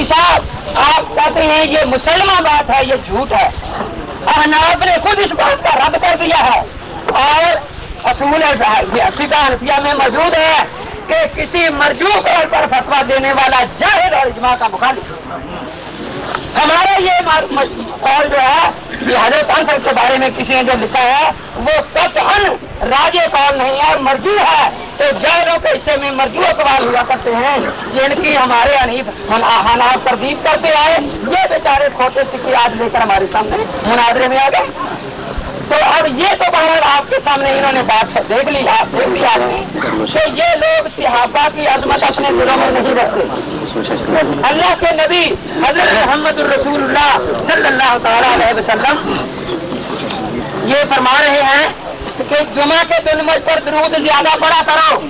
مولوی صاحب، آپ کہتے ہیں یہ مسلمہ بات ہے، یہ جھوٹ ہے۔ احناف نے خود اس بات کا رد کر دیا ہے۔ اور اصول فقہ میں موجود ہے کہ کسی مرجو طور پر فتوا دینے والا جاہد اور اجماع کا مخالف ہمارا یہ قول جو ہے، یہ حضرت انصر کے بارے میں کسی نے جو لکھا ہے، وہ قطعاً راجے قول نہیں ہے اور مرجو ہے۔ تو جائروں کے حصے میں مرجو اقبال ہوا کرتے ہیں، جن کی ہمارے انیف حالات تردید کرتے آئے۔ یہ بیچارے کھوتے سکھی آج لے کر ہمارے سامنے مناظرے میں آ گئے۔ تو اب یہ تو بہرحال آپ کے سامنے انہوں نے بات دیکھ لی، آپ دیکھ لیا تو یہ لوگ صحابہ کی عظمت اپنے دلوں میں نہیں رکھتے۔ اللہ کے نبی حضرت محمد الرسول اللہ صلی اللہ تعالی علیہ وسلم یہ فرما رہے ہیں کہ جمعہ کے دن مجھ پر درود زیادہ پڑا کرو۔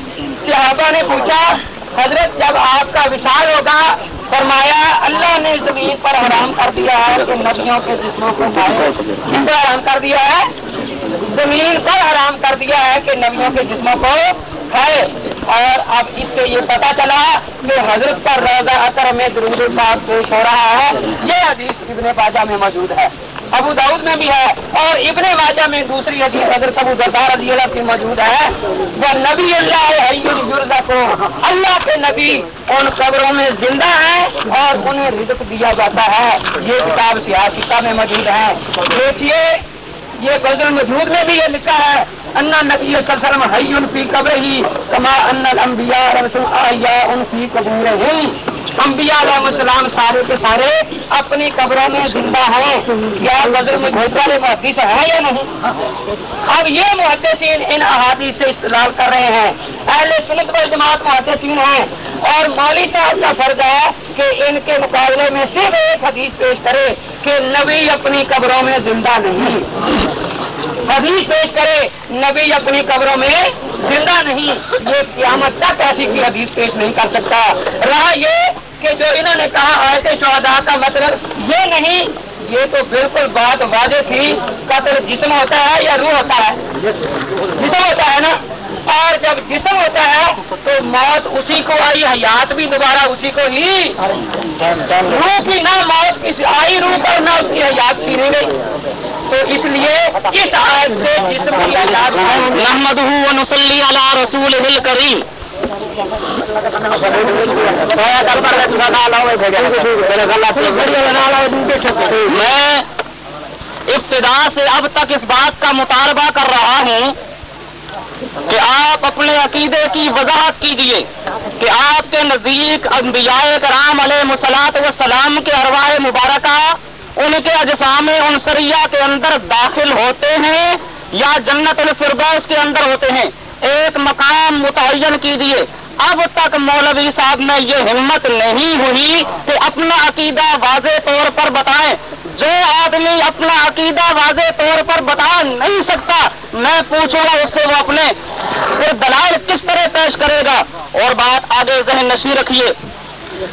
صحابہ نے پوچھا، حضرت جب آپ کا وشال ہوگا، فرمایا، اللہ نے زمین پر حرام کر دیا ہے کہ ندیوں کے جسموں کو کھائے حرام کر دیا ہے؟ زمین پر حرام کر دیا ہے کہ نبیوں کے جسموں کو کھائے۔ اور اب اس سے یہ پتا چلا کہ حضرت پر روزہ اثر میں درود صاحب پیش ہو رہا ہے۔ یہ حدیث ابن باجا میں موجود ہے۔ ابو داؤد میں بھی ہے اور ابن واجہ میں دوسری حدیث حضرت ابو زردار رضی اللہ کی موجود ہے۔ وہ نبی اللہ کو اللہ کے نبی ان قبروں میں زندہ ہیں اور انہیں رزق دیا جاتا ہے۔ یہ کتاب سیاست میں موجود ہے۔ دیکھیے، یہ غزل مجود میں بھی یہ لکھا ہے۔ انا نبی وسلم حی ان کی قبر ہی کما ان الانبیاء رسول آیا ان کی قبور انبیاء علیہ السلام سارے کے سارے اپنی قبروں میں زندہ ہیں۔ کیا غزل مجود والے محدث ہیں یا نہیں؟ اب یہ محدثین ان احادیث سے استعمال کر رہے ہیں۔ اہل سنت و جماعت محدثین ہیں۔ اور مولوی صاحب کا فرض ہے کہ ان کے مقابلے میں صرف ایک حدیث پیش کرے کہ نبی اپنی قبروں میں زندہ نہیں۔ حدیث پیش کرے نبی اپنی قبروں میں زندہ نہیں۔ یہ قیامت تک ایسی کی حدیث پیش نہیں کر سکتا۔ رہا یہ کہ جو انہوں نے کہا آئے تھے چودہ کا مطلب یہ نہیں، یہ تو بالکل بات واضح تھی، قتل جسم ہوتا ہے یا روح ہوتا ہے؟ جسم ہوتا ہے نا؟ اور جب جسم ہوتا ہے تو موت اسی کو آئی، حیات بھی دوبارہ اسی کو ہی۔ روح کی نہ موت کسی آئی روح پر، نہ اس کی حیات کی نہیں گئی تو اس لیے اس آیت سے جسم کی حیات محمد رسول کریم میں ابتدا سے اب تک اس بات کا مطالبہ کر رہا ہوں کہ آپ اپنے عقیدے کی وضاحت کیجیے کہ آپ کے نزدیک انبیاء کرام علیہ مسلاط وسلام کے ارواح مبارکہ ان کے اجسام عنصریہ کے اندر داخل ہوتے ہیں یا جنت الفردوس کے اندر ہوتے ہیں؟ ایک مقام متعین کیجیے۔ اب تک مولوی صاحب میں یہ ہمت نہیں ہوئی کہ اپنا عقیدہ واضح طور پر بتائیں۔ جو آدمی اپنا عقیدہ واضح طور پر بتا نہیں سکتا، میں پوچھوں گا اس سے وہ اپنے۔ پھر دلائل کس طرح پیش کرے گا؟ اور بات آگے ذہن نشی رکھیے۔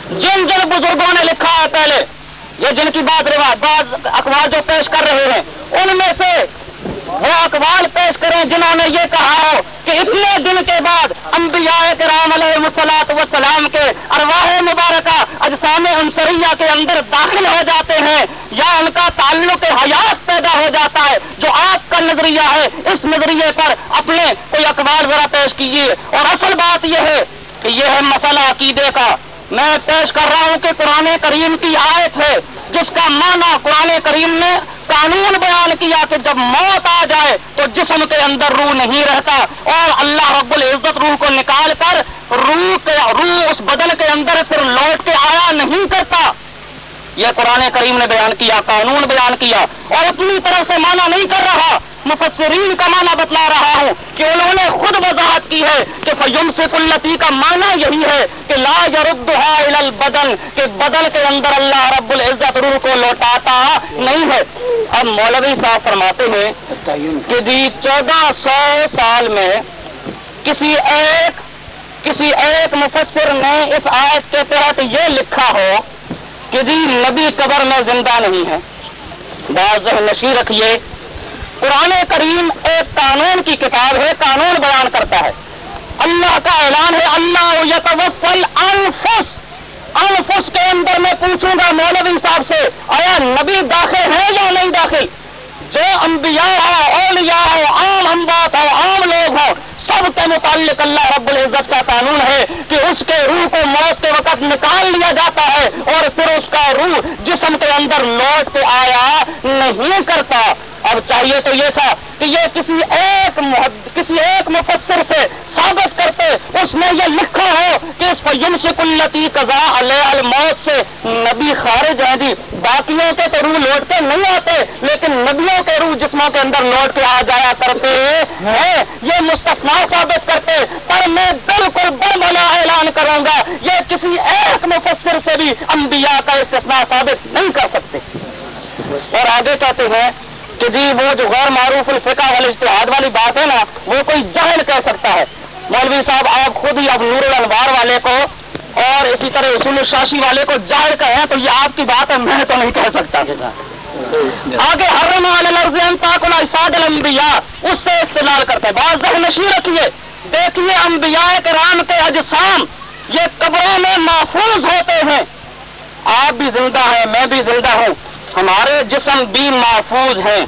جن جن بزرگوں نے لکھا ہے پہلے، یہ جن کی بات رواج، بعض اخبار جو پیش کر رہے ہیں، ان میں سے وہ اقوال پیش کریں جنہوں نے یہ کہا ہو کہ اتنے دن کے بعد انبیاء کرام علیہ مسلاط وسلام کے ارواح مبارکہ اجسام انصریہ کے اندر داخل ہو جاتے ہیں یا ان کا تعلق حیات پیدا ہو جاتا ہے جو آپ کا نظریہ ہے، اس نظریے پر اپنے کوئی اقبال ذرا پیش کیجیے اور اصل بات یہ ہے کہ یہ ہے مسئلہ عقیدے کا۔ میں پیش کر رہا ہوں کہ قرآن کریم کی آیت ہے، جس کا معنی قرآن کریم نے قانون بیان کیا کہ جب موت آ جائے تو جسم کے اندر روح نہیں رہتا اور اللہ رب العزت روح کو نکال کر روح کے روح اس بدن کے اندر پھر لوٹ کے آیا نہیں کرتا۔ یہ قرآن کریم نے بیان کیا، قانون بیان کیا اور اپنی طرف سے مانا نہیں کر رہا۔ مفسرین کا معنی بتلا رہا ہوں کہ انہوں نے خود وضاحت کی ہے کہ فیم سے کلتی کا معنی یہی ہے کہ لا الى بدن کہ بدن کے اندر اللہ رب العزت روح کو لوٹاتا نہیں ہے۔ اب مولوی صاحب فرماتے ہیں کہ جی چودہ سو سال میں کسی ایک کسی ایک مفسر نے اس آیت کے تحت یہ لکھا ہو کہ جی نبی قبر میں زندہ نہیں ہے۔ بعض نشی رکھیے۔ قرآن کریم ایک قانون کی کتاب ہے، قانون بیان کرتا ہے۔ اللہ کا اعلان ہے، اللہ یتوفل انفس۔ انفس کے اندر میں پوچھوں گا مولوی صاحب سے، آیا نبی داخل ہے یا نہیں داخل؟ جو انبیاء ہو اولیاء ہو عام امبات ہو عام لوگ ہوں سب کے متعلق اللہ رب العزت کا قانون ہے کہ اس کے روح کو موت کے وقت نکال لیا جاتا ہے اور پھر اس کا روح جسم کے اندر لوٹ کے آیا نہیں کرتا۔ اب چاہیے تو یہ تھا کہ یہ کسی ایک کسی ایک مفسر سے ثابت کرتے اس نے یہ لکھا ہو کہ اس کو ینشک التی قزا علیہ الموت سے نبی خارج ہیں جی باقیوں کے تو روح لوٹ کے نہیں آتے لیکن نبیوں کے روح جسموں کے اندر لوٹ کے آ جایا کرتے ہیں۔ یہ مستثنا ثابت کرتے پر میں بالکل بنا اعلان کروں گا یہ کسی ایک مفسر سے بھی انبیاء کا استثناء ثابت نہیں کر سکتے۔ اور آگے کہتے ہیں کہ جی وہ جو غیر معروف الفقہ والی اشتہاد والی بات ہے نا، وہ کوئی جہل کہہ سکتا ہے۔ مولوی صاحب، آپ خود ہی اب نور الانوار والے کو اور اسی طرح اصول الشاشی والے کو جاہل کہیں تو یہ آپ کی بات ہے، میں تو نہیں کہہ سکتا۔ آگے ہر اساد الانبیاء، اس سے استعمال کرتے بعض ذہن نشی رکھیے دیکھیے انبیاء کرام کے اجسام، یہ قبروں میں محفوظ ہوتے ہیں۔ آپ بھی زندہ ہیں، میں بھی زندہ ہوں۔ ہمارے جسم بھی محفوظ ہیں۔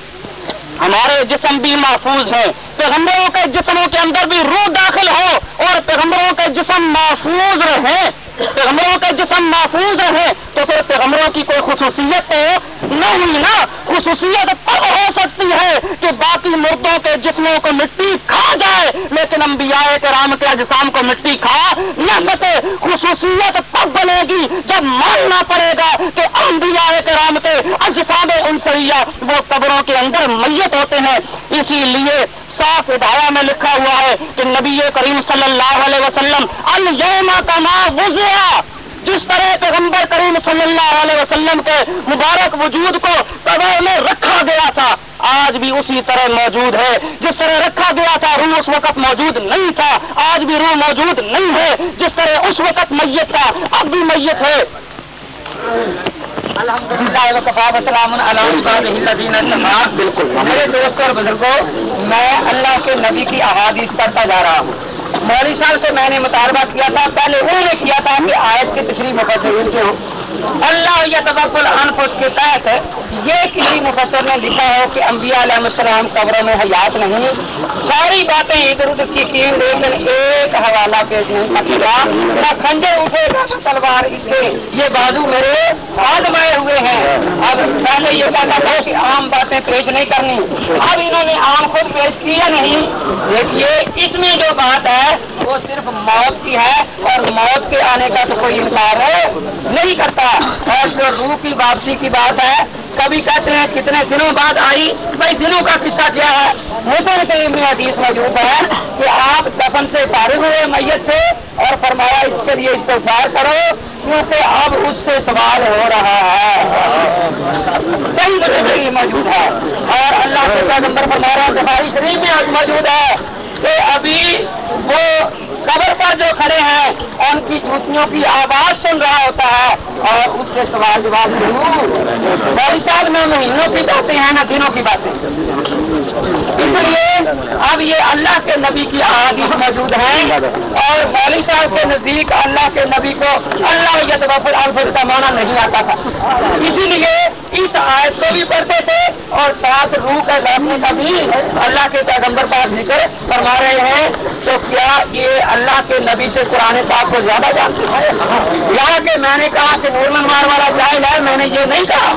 ہمارے جسم بھی محفوظ ہیں۔ پیغمبروں کے جسموں کے اندر بھی روح داخل ہو اور پیغمبروں کے جسم محفوظ رہیں۔ پیغمبروں کے جسم محفوظ رہے تو پھر پیغمبروں کی کوئی خصوصیت تو نہیں نا؟ خصوصیت تب ہو سکتی ہے کہ باقی مردوں کے جسموں کو مٹی کھا جائے، لیکن انبیاء کرام کے اجسام کو مٹی کھا نہ سکے۔ خصوصیت تب بنے گی جب ماننا پڑے گا کہ انبیاء کرام کے اجسام ان وہ قبروں کے اندر میت ہوتے ہیں۔ اسی لیے صاف ہدایہ میں لکھا ہوا ہے کہ نبی کریم صلی اللہ علیہ وسلم الما کا نام وزیا جس طرح پیغمبر کریم صلی اللہ علیہ وسلم کے مبارک وجود کو قبر میں رکھا گیا تھا، آج بھی اسی طرح موجود ہے۔ جس طرح رکھا گیا تھا، روح اس وقت موجود نہیں تھا۔ آج بھی روح موجود نہیں ہے۔ جس طرح اس وقت میت تھا، اب بھی میت ہے۔ بالکل میرے دوستوں اور بزرگوں میں اللہ کے نبی کی احادیث کرتا جا رہا ہوں۔ مولوی صاحب سے میں نے مطالبہ کیا تھا پہلے انہوں نے کیا تھا کہ آیت کی تشریح مفسرین جو اللہ یا تبکل انفس کے تحت یہ کسی مفسر نے لکھا ہو کہ انبیاء علیہ السلام قبروں میں حیات نہیں ساری باتیں ادھر ادھر کی تین لیکن ایک حوالہ پیش نہیں سکے گا نہ اٹھے گا تلوار اس سے یہ بازو میرے ہاتھ مائے ہوئے ہیں۔ اب پہلے یہ کہا تھا کہ عام باتیں پیش نہیں کرنی۔ اب انہوں نے عام خود پیش کیا نہیں۔ دیکھیے اس میں جو بات ہے، وہ صرف موت کی ہے اور موت کے آنے کا تو کوئی انکار نہیں کرتا۔ اور جو روح کی واپسی کی بات ہے کبھی کہتے ہیں کتنے دنوں بعد آئی؟ بھائی دنوں کا قصہ کیا ہے؟ حسن کریم میں حدیث موجود ہے کہ آپ دفن سے فارغ ہوئے میت سے اور فرمایا اس کے لیے استفار کرو، کیونکہ اب اس سے سوال ہو رہا ہے۔ صحیح موجود ہے۔ اور اللہ کے پیغمبر فرما رہا بخاری شریف میں آج موجود ہے کہ ابھی وہ قبر پر جو کھڑے ہیں، ان کی جوتیوں کی آواز سن رہا ہوتا ہے اور اس سے سوال جواب ضرور بھائی سال نہ مہینوں کی باتیں ہیں، نہ دنوں کی باتیں۔ اس لیے اب یہ اللہ کے نبی کی احادیث موجود ہیں اور مولوی صاحب کے نزدیک اللہ کے نبی کو اللہ الفظ کا مانا نہیں آتا تھا۔ اسی لیے اس آیت کو بھی پڑھتے تھے اور ساتھ روح کا لوٹنے کا بھی اللہ کے پیغمبر پاک ذکر فرما رہے ہیں۔ تو کیا یہ اللہ کے نبی سے قرآن پاک کو زیادہ جانتے ہیں؟ یا کہ میں نے کہا کہ نور مار والا جائز ہے، میں نے یہ نہیں کہا۔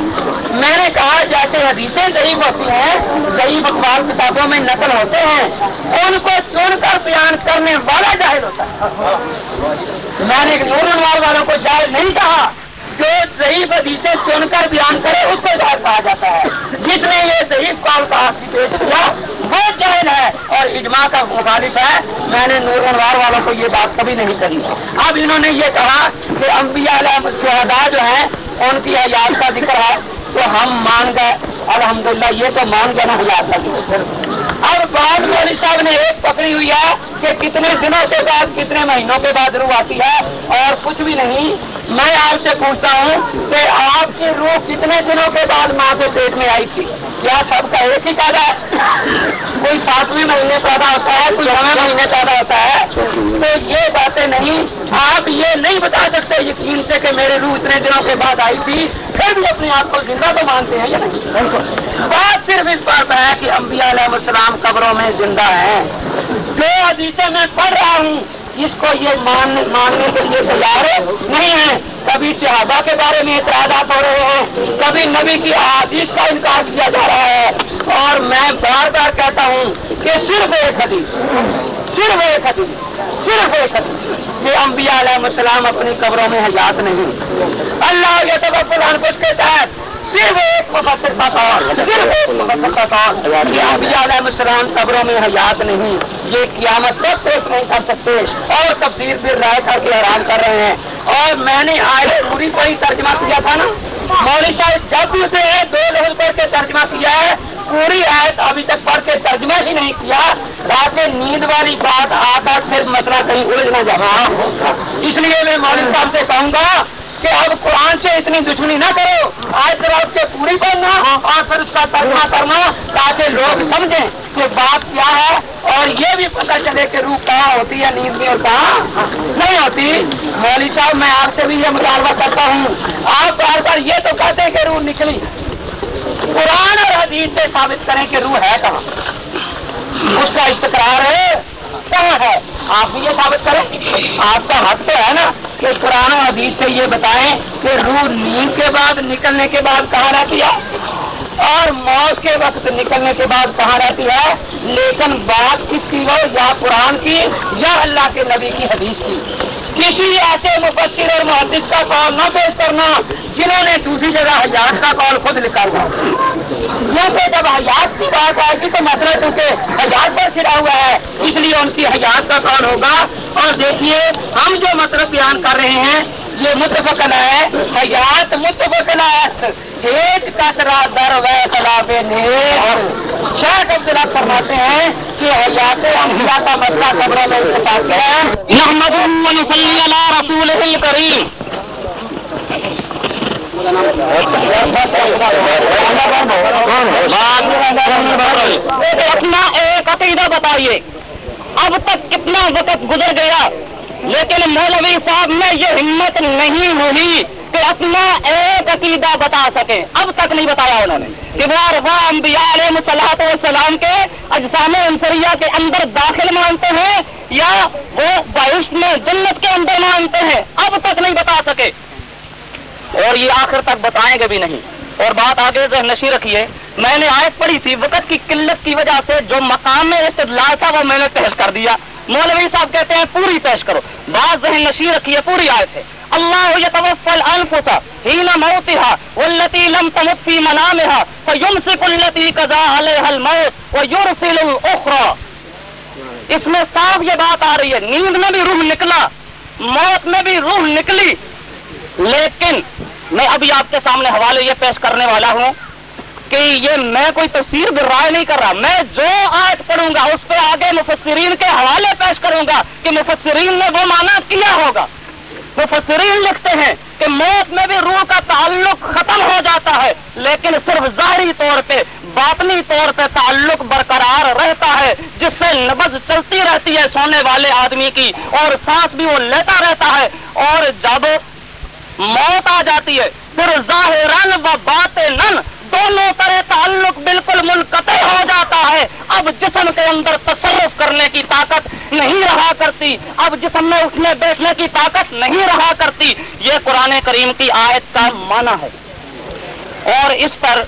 میں نے کہا جیسے حدیثیں ضعیف ہوتی ہیں، ضعیف اخبار کتابوں میں نقل ہوتے ہیں، ان کو چن کر بیان کرنے والا جاہل ہوتا ہے۔ میں نے نور انوار والوں کو جائز نہیں کہا، جو ضعیف حدیثیں چن کر بیان کرے، اس کو جائز کہا جاتا ہے۔ جس نے یہ ضعیف کال کا پیش کیا، وہ جائز ہے۔ اور اجماع کا مخالف ہے۔ میں نے نور انوار والوں کو یہ بات کبھی نہیں کری اب انہوں نے یہ کہا کہ انبیاء علیہ شہدا جو ہیں، ان کی حیات کا ذکر ہے۔ تو ہم مان گئے، الحمدللہ یہ تو مان گئے نا، ہزار تک۔ اور بعد مولوی صاحب نے ایک پکڑی ہوئی ہے کہ کتنے دنوں کے بعد، کتنے مہینوں کے بعد روح آتی ہے اور کچھ بھی نہیں۔ میں آپ سے پوچھتا ہوں کہ آپ کی روح کتنے دنوں کے بعد ماں کے پیٹ میں آئی تھی؟ کیا سب کا ایک ہی پیدا ہے؟ کوئی ساتویں مہینے پیدا ہوتا ہے، کوئی نویں مہینے پیدا ہوتا ہے؟ تو یہ باتیں نہیں، آپ یہ نہیں بتا سکتے یقین سے کہ میرے روح اتنے دنوں کے بعد آئی تھی، پھر بھی اپنے آپ کو زندہ تو مانتے ہیں یا نہیں؟ بات صرف اس بات ہے کہ انبیاء علیہ السلام قبروں میں زندہ ہیں۔ جو حدیثیں میں پڑھ رہا ہوں۔ اس کو یہ ماننے کے لیے تیار نہیں ہے۔ کبھی صحابہ کے بارے میں اعتراضات ہو رہے ہیں۔ کبھی نبی کی حادیث کا انکار کیا جا رہا ہے۔ اور میں بار بار کہتا ہوں کہ صرف ایک حدیث، صرف ایک حدیث، صرف ایک حدیث کہ انبیاء علیہ السلام اپنی قبروں میں حیات نہیں۔ اللہ یہ تو قرآن کچھ کے تحت صرف ایک مفسر کا قول صرف ایک مفسر کا قول انبیاء علیہ السلام قبروں میں حیات نہیں، یہ قیامت تک پیش نہیں کر سکتے، اور تفسیر پھر رائے کر کے حیران کر رہے ہیں۔ اور میں نے آج پوری کوئی ترجمہ کیا تھا نا؟ مولوی صاحب، جب بھی اسے دو لفظ پڑھ کے ترجمہ کیا ہے، پوری آیت ابھی تک پڑھ کے ترجمہ ہی نہیں کیا تاکہ نیند والی بات آ کر پھر مسئلہ کہیں الجھ نہ جا اس لیے میں مولوی صاحب سے کہوں گا کہ اب قرآن سے اتنی دشمنی نہ کرو آج طرف سے پوری کرنا اور پھر اس کا ترجمہ کرنا تاکہ لوگ سمجھیں کہ بات کیا ہے اور یہ بھی پتہ چلے کہ روح کہاں ہوتی ہے نیند میں اور کہاں نہیں ہوتی۔ مولوی صاحب میں آپ سے بھی یہ مطالبہ کرتا ہوں۔ آپ بار بار یہ تو کہتے ہیں کہ روح نکلی۔ قرآن اور حدیث سے ثابت کریں کہ روح ہے کہاں۔ اس کا استقرار ہے۔ کہاں ہے؟ آپ بھی یہ ثابت کریں؟ آپ کا حق تو ہے نا کہ قرآن حدیث سے یہ بتائیں کہ روح نیند کے بعد نکلنے کے بعد کہاں رہتی ہے؟ اور موت کے وقت نکلنے کے بعد کہاں رہتی ہے؟ لیکن بات کس کی ہو یا قرآن کی یا اللہ کے نبی کی حدیث کی۔ کسی ایسے مفسر اور محدث کا کال نہ پیش کرنا جنہوں نے دوسری جگہ حیات کا کال خود نکالا کیونکہ جب حیات کی بات آئے گی تو مسئلہ چونکہ حیات پر چھڑا ہوا ہے، اس لیے ان کی حیات کا کال ہوگا؟ اور دیکھیے، ہم جو مطلب بیان کر رہے ہیں، یہ متفقن ہے، حیات متفقن ہے۔ کسرا در و خلاف شیخ عبداللہ فرماتے ہیں کہ حیات انبیاء کا مسئلہ خبروں میں اتفاق ہے۔ محمد رسول کریم اپنا ایک عقیدہ بتائیے۔ اب تک کتنا وقت گزر گیا، لیکن مولوی صاحب میں یہ ہمت نہیں ہوئی کہ اپنا ایک عقیدہ بتا سکے اب تک نہیں بتایا انہوں نے کہ وہ انبیاء علیہ صلاحت والسلام کے اجسام انسریہ کے اندر داخل مانتے ہیں یا وہ بہشت میں جنت کے اندر مانتے ہیں۔ اب تک نہیں بتا سکے۔ اور یہ آخر تک بتائیں گے بھی نہیں۔ اور بات آگے سے نشی رکھیے، میں نے آیت پڑھی تھی وقت کی قلت کی وجہ سے جو مقام میں استدلال تھا وہ میں نے پیش کر دیا۔ مولوی صاحب کہتے ہیں پوری پیش کرو۔ بات ذہن نشی رکھیے، پوری آیت ہے۔ اللہ يتوفى الانفس حين موتها والتي لم تمت في منامها فيمسك التي قضى عليها الموت ويرسل الاخرى۔ اس میں صاف یہ بات آ رہی ہے، نیند میں بھی روح نکلا، موت میں بھی روح نکلی۔ لیکن میں ابھی آپ کے سامنے حوالے یہ پیش کرنے والا ہوں کہ یہ میں کوئی تفسیر رائے نہیں کر رہا، میں جو آیت پڑھوں گا، اس پہ آگے مفسرین کے حوالے پیش کروں گا کہ مفسرین نے وہ مانا کیا ہوگا۔ مفسرین لکھتے ہیں کہ موت میں بھی روح کا تعلق ختم ہو جاتا ہے، لیکن صرف ظاہری طور پہ، باطنی طور پہ تعلق برقرار رہتا ہے، جس سے نبز چلتی رہتی ہے سونے والے آدمی کی اور سانس بھی وہ لیتا رہتا ہے۔ اور جب موت آ جاتی ہے۔ پھر ظاہر و بات نن دونوں طرح تعلق بالکل منقطع ہو جاتا ہے۔ اب جسم کے اندر تصرف کرنے کی طاقت نہیں رہا کرتی۔ اب جسم میں اٹھنے بیٹھنے کی طاقت نہیں رہا کرتی۔ یہ قرآن کریم کی آیت کا معنی ہے۔ اور اس پر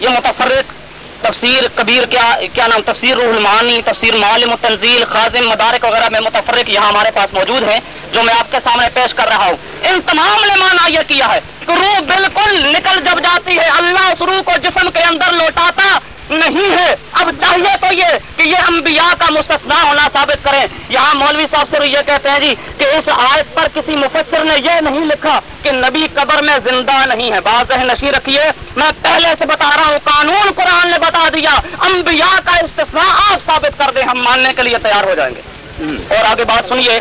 یہ متفرق تفسیر کبیر کیا کیا نام، تفسیر روح المعانی، تفسیر معلم تنزیل خازم مدارک وغیرہ میں متفرق یہاں ہمارے پاس موجود ہیں، جو میں آپ کے سامنے پیش کر رہا ہوں۔ ان تمام نے مانا یہ کیا ہے کہ روح بالکل نکل جب جاتی ہے، اللہ اس روح کو جسم کے اندر لوٹاتا نہیں ہے۔ اب چاہیے تو یہ کہ یہ انبیاء کا مستثنا ہونا ثابت کریں۔ یہاں مولوی صاحب سے یہ کہتے ہیں جی کہ اس آیت پر کسی مفسر نے یہ نہیں لکھا کہ نبی قبر میں زندہ نہیں ہے۔ بات نشی رکھیے۔ میں پہلے سے بتا رہا ہوں، قانون قرآن نے بتا دیا۔ انبیاء کا استثناء آپ ثابت کر دیں، ہم ماننے کے لیے تیار ہو جائیں گے۔ اور آگے بات سنیے۔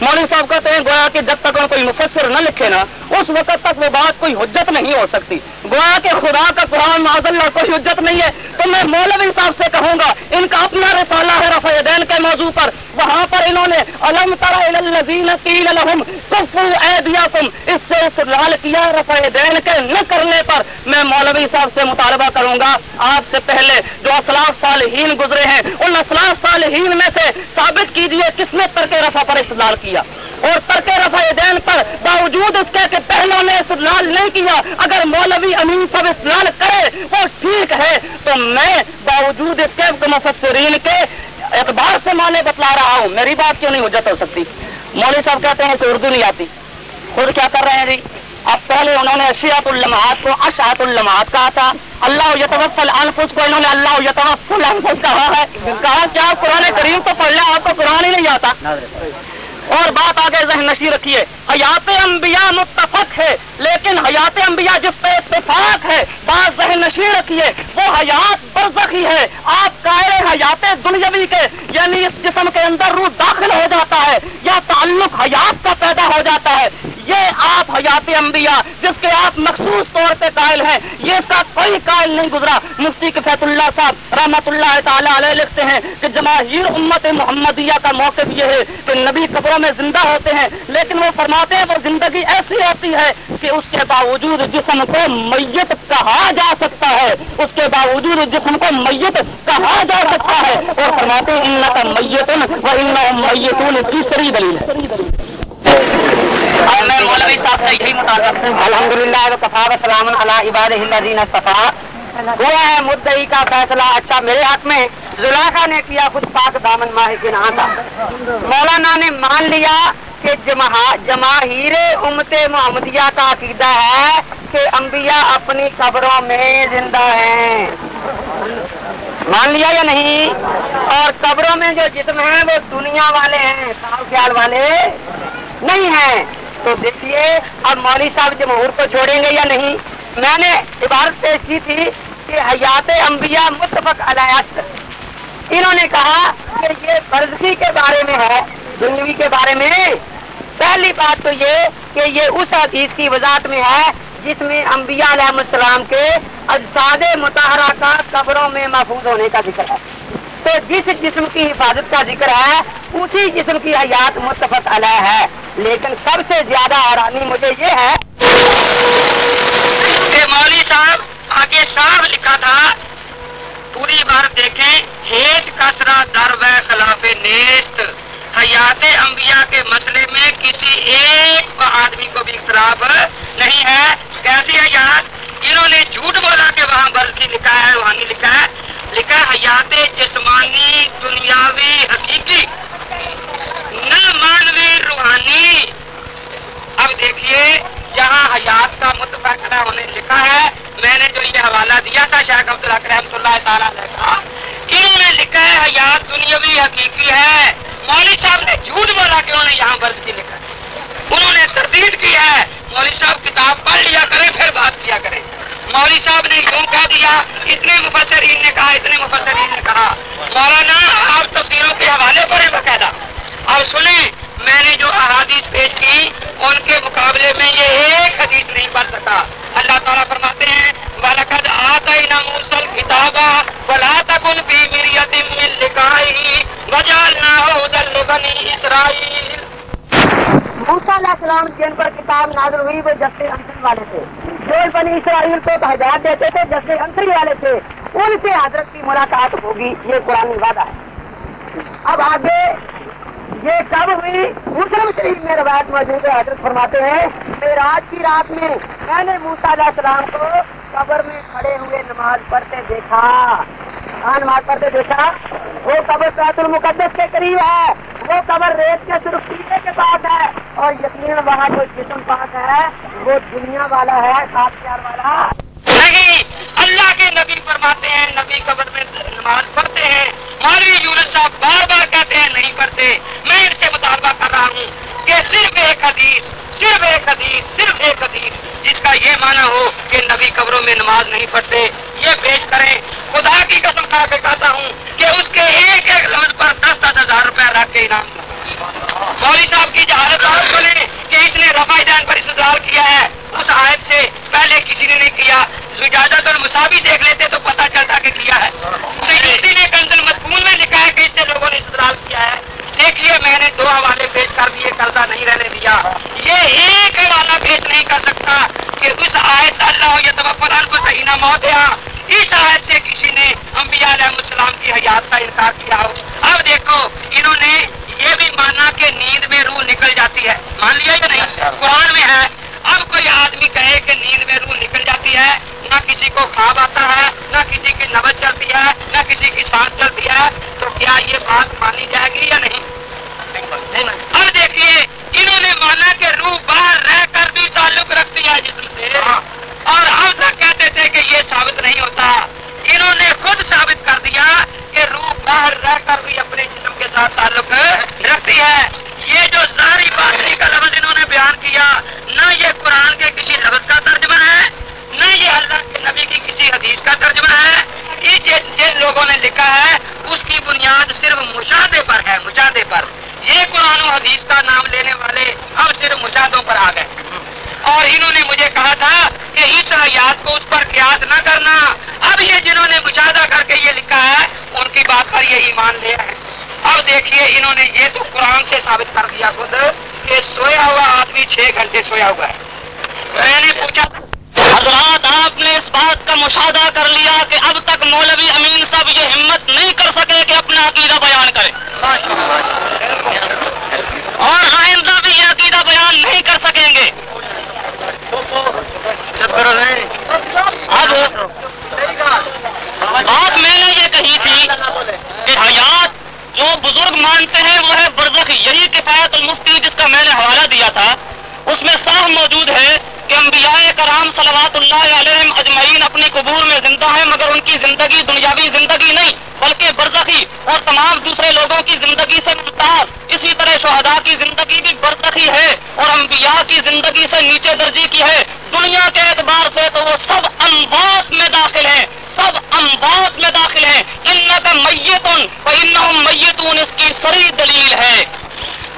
مولوی صاحب کہتے ہیں، گویا کہ جب تک کوئی مفسر نہ لکھے نا، اس وقت تک وہ بات کوئی حجت نہیں ہو سکتی۔ گویا کہ خدا کا قرآن معذ اللہ کوئی حجت نہیں ہے، تو میں مولوی صاحب سے کہوں گا، ان کا اپنا رسالہ ہے رفع دین کے موضوع پر۔ وہاں پر انہوں نے علم تم اس سے استدلال کیا رفع دین کے نہ کرنے پر۔ میں مولوی صاحب سے مطالبہ کروں گا۔ آپ سے پہلے جو اسلاف صالحین گزرے ہیں، ان اسلاف صالحین میں سے ثابت کیجیے کس نے کر کے رفع پر استدلال کیا۔ کیا۔ اور ترک رفع دین پر باوجود اس کے کہ پہلوں نے استدلال نہیں کیا، اگر مولوی امین صاحب استدلال کرے، وہ ٹھیک ہے۔ تو میں باوجود اس کے مفسرین کے اعتبار سے مانے بتلا رہا ہوں۔ میری بات کیوں نہیں حجت ہو سکتی؟ مولوی صاحب کہتے ہیں اسے اردو نہیں آتی۔ خود کیا کر رہے ہیں جی؟ اب پہلے انہوں نے اشیات اللمحات کو اشاط اللمحات کہا تھا۔ اللہ یتوف الانفس کو انہوں نے اللہ یتوف الانفس کہا ہے۔ کہا کیا؟ قرآن کریم تو لیا آپ کو قرآن ہی نہیں آتا۔ اور بات آگے ذہن نشی رکھیے، حیات انبیاء متفق ہے، لیکن حیات انبیاء جس پہ اتفاق ہے، بات ذہن نشی رکھیے، وہ حیات برزخی ہے۔ آپ کائر حیات دنیاوی کے یعنی اس جسم کے اندر روح داخل ہو جاتا ہے، یا تعلق حیات کا پیدا ہو جاتا ہے۔ یہ آپ حیات انبیاء جس کے آپ مخصوص طور پہ قائل ہیں، یہ اس کا کوئی قائل نہیں گزرا۔ مفتی کفیت اللہ صاحب رحمت اللہ تعالیٰ علیہ لکھتے ہیں کہ جماہیر امت محمدیہ کا موقف یہ ہے کہ نبی قبروں میں زندہ ہوتے ہیں، لیکن وہ فرماتے ہیں وہ زندگی ایسی ہوتی ہے کہ اس کے باوجود جسم کو میت کہا جا سکتا ہے۔ اس کے باوجود جسم کو میت کہا جا سکتا ہے۔ اور فرماتے ہیں ان کا میتن و ان میتون، تیسری دلیل ہے۔ اور میں مولوی صاحب سے یہی مطالبہ الحمد للہ وقفا وسلام علی عباد الدین ہوا ہے مدعی کا فیصلہ اچھا میرے حق میں۔ زلاخا نے کیا خود پاک دامن ماہ کے نام تھا مولانا نے مان لیا کہ جماہیر امت محمدیہ کا عقیدہ ہے کہ انبیاء اپنی قبروں میں زندہ ہیں۔ مان لیا یا نہیں؟ اور قبروں میں جو جسم ہیں وہ دنیا والے ہیں خیال والے نہیں ہیں۔ تو دیکھیے اب مولوی صاحب جمہور کو چھوڑیں گے یا نہیں؟ میں نے عبارت پیش کی تھی کہ حیات انبیاء متفق علیہ۔ انہوں نے کہا کہ یہ فرضی کے بارے میں ہے دنوی کے بارے میں۔ پہلی بات تو یہ کہ یہ اس حدیث کی وضاحت میں ہے جس میں انبیاء علیہ السلام کے اجساد متحرہ کا قبروں میں محفوظ ہونے کا ذکر ہے۔ تو جس جسم کی حفاظت کا ذکر ہے، اسی جسم کی حیات متفق علیہ ہے۔ لیکن سب سے زیادہ حیرانی مجھے یہ ہے کہ مولوی صاحب، آگے صاحب لکھا تھا، پوری بار دیکھیں ہیج کسرا در و خلاف نیست۔ حیات انبیاء کے مسئلے میں کسی ایک آدمی کو بھی اختلاف نہیں ہے۔ کیسی حیات؟ انہوں نے جھوٹ بولا کہ وہاں برقی لکھا ہے روحانی لکھا ہے۔ لکھا حیات جسمانی، دنیاوی، حقیقی۔ نہ مانوی روحانی۔ اب دیکھیے جہاں حیات کا متفقہ ہونے لکھا ہے۔ میں نے جو یہ حوالہ دیا تھا، شیخ عبد الحق رحمۃ اللہ تعالیٰ کا انہوں نے لکھا ہے، حیات دنیاوی حقیقی ہے۔ مولوی صاحب نے جھوٹ بولا کہ انہوں نے یہاں برس کی لکھا۔ انہوں نے تردید کی ہے۔ مولوی صاحب کتاب پڑھ لیا کریں، پھر بات کیا کریں۔ مولوی صاحب نے یوں کہہ دیا، اتنے مفسرین نے کہا، اتنے مفسرین نے کہا۔ مولانا، آپ تفسیروں کے حوالے پڑھیں باقاعدہ۔ اور سنیں میں نے جو احادیث پیش کی، ان کے مقابلے میں یہ ایک حدیث نہیں پڑھ سکا۔ اللہ تعالیٰ فرماتے ہیں بالکد آتا موسل کتابہ بلا تکن بھی میری عدم لکھائی بجال نہ بنی اسرائیل موسا علیہ السلام جن پر کتاب نازل ہوئی، وہ جسے انتری والے تھے۔ جو بنی اسرائیل کو ہدایت دیتے تھے جسے انتری والے تھے۔ ان سے حضرت کی ملاقات ہوگی، یہ قرآن وعدہ ہے۔ اب آگے یہ کب ہوئی؟ مسلم شریف میں روایت موجود ہے، حضرت فرماتے ہیں میراج کی رات میں میں نے موسا علیہ السلام کو قبر میں کھڑے ہوئے نماز پڑھتے دیکھا۔ ہاں نماز پڑھتے دیکھا۔ وہ قبر بیت المقدس کے قریب ہے۔ وہ قبر ریت کے صرف پیچھے کے پاس ہے۔ اور یقین وہاں جو جسم پاس ہے۔ وہ دنیا والا ہے سات پیار والا۔ نہیں، اللہ کے نبی فرماتے ہیں، نبی قبر میں نماز پڑھتے ہیں۔ مولوی یونس صاحب بار بار کہتے ہیں، نہیں پڑھتے۔ میں ان سے مطالبہ کر رہا ہوں کہ صرف ایک حدیث، صرف ایک حدیث، صرف ایک حدیث جس کا یہ معنی ہو کہ نبی قبروں میں نماز نہیں پڑھتے۔ یہ پیش کریں۔ خدا کی قسم کھا کے کہتا ہوں کہ اس کے ایک ایک لفظ پر دس دس ہزار روپے رکھ کے انعام دوں۔ مولوی صاحب کی جہالت اور سنیں کہ اس نے رفا دین پر استدلال کیا ہے، اس آیت سے پہلے کسی نے نہیں کیا۔ زجاجت اور مساوی دیکھ لیتے تو پتہ چلتا کہ کیا ہے۔ سیدی نے کنزل مضمون میں لکھا ہے کہ اس سے لوگوں نے استدلال کیا ہے۔ دیکھیے، میں نے دو حوالے پیش کر دیے، قرضہ نہیں رہنے دیا۔ یہ ایک حوالہ پیش نہیں کر سکتا کہ اس آیت اللہ یہ توفر کو صحیح نہ موت ہے۔ اس آیت سے کسی نے انبیاء علیہ السلام کی حیات کا انکار کیا ہو۔ اب دیکھو کہ نیند میں روح نکل جاتی ہے۔ مان لیا یا نہیں؟ قرآن میں ہے، اب کوئی آدمی کہے کہ نیند میں روح نکل جاتی ہے، نہ کسی کو خواب آتا ہے، نہ کسی کی نبز چلتی ہے، نہ کسی کی سانس چلتی ہے، تو کیا یہ بات مانی جائے گی یا نہیں؟ اب دیکھیے، انہوں نے مانا کہ روح باہر رہ کر بھی تعلق رکھتی ہے جسم سے۔ اور ہم تک کہتے تھے کہ یہ ثابت نہیں ہوتا۔ انہوں نے خود ثابت کر دیا کہ روح باہر رہ کر بھی اپنے جسم کے ساتھ تعلق رکھتی ہے۔ یہ جو ظاہری بادری کا لفظ انہوں نے بیان کیا، نہ یہ قرآن کے کسی لفظ کا ترجمہ ہے، نہ یہ اللہ کے نبی کی کسی حدیث کا ترجمہ ہے۔ جن لوگوں نے لکھا ہے، اس کی بنیاد صرف مشاہدے پر ہے مشاہدے پر۔ یہ قرآن و حدیث کا نام لینے والے اب صرف مشاہدوں پر آ گئے۔ اور انہوں نے مجھے کہا تھا کہ اس حیات کو اس پر قیاس نہ کرنا۔ اب یہ جنہوں نے مشاہدہ کر کے یہ لکھا ہے، ان کی بات پر یہ ایمان لیا ہے اب دیکھیے، انہوں نے یہ تو قرآن سے ثابت کر دیا خود کہ سویا ہوا آدمی چھ گھنٹے سویا ہوا ہے۔ میں نے پوچھا حضرات، آپ نے اس بات کا مشاہدہ کر لیا کہ اب تک مولوی امین صاحب یہ ہمت نہیں کر سکے کہ اپنا عقیدہ بیان کرے اور آئندہ بھی یہ عقیدہ بیان نہیں کر سکیں گے۔ اب بات میں نے یہ کہی تھی کہ حیات جو بزرگ مانتے ہیں وہ ہے برزخ، یہی کفایت المفتی جس کا میں نے حوالہ دیا تھا۔ اس میں صاف موجود ہے۔ کہ انبیاء کرام صلوات اللہ علیہ اجمعین اپنی قبور میں زندہ ہیں، مگر ان کی زندگی دنیاوی زندگی نہیں، بلکہ برزخی اور تمام دوسرے لوگوں کی زندگی سے ممتاز۔ اسی طرح شہداء کی زندگی بھی برزخی ہے اور انبیاء کی زندگی سے نیچے درجی کی ہے۔ دنیا کے اعتبار سے تو وہ سب اموات میں داخل ہیں، سب اموات میں داخل ہیں۔ ان کا میتن ان میتون، اس کی سری دلیل ہے۔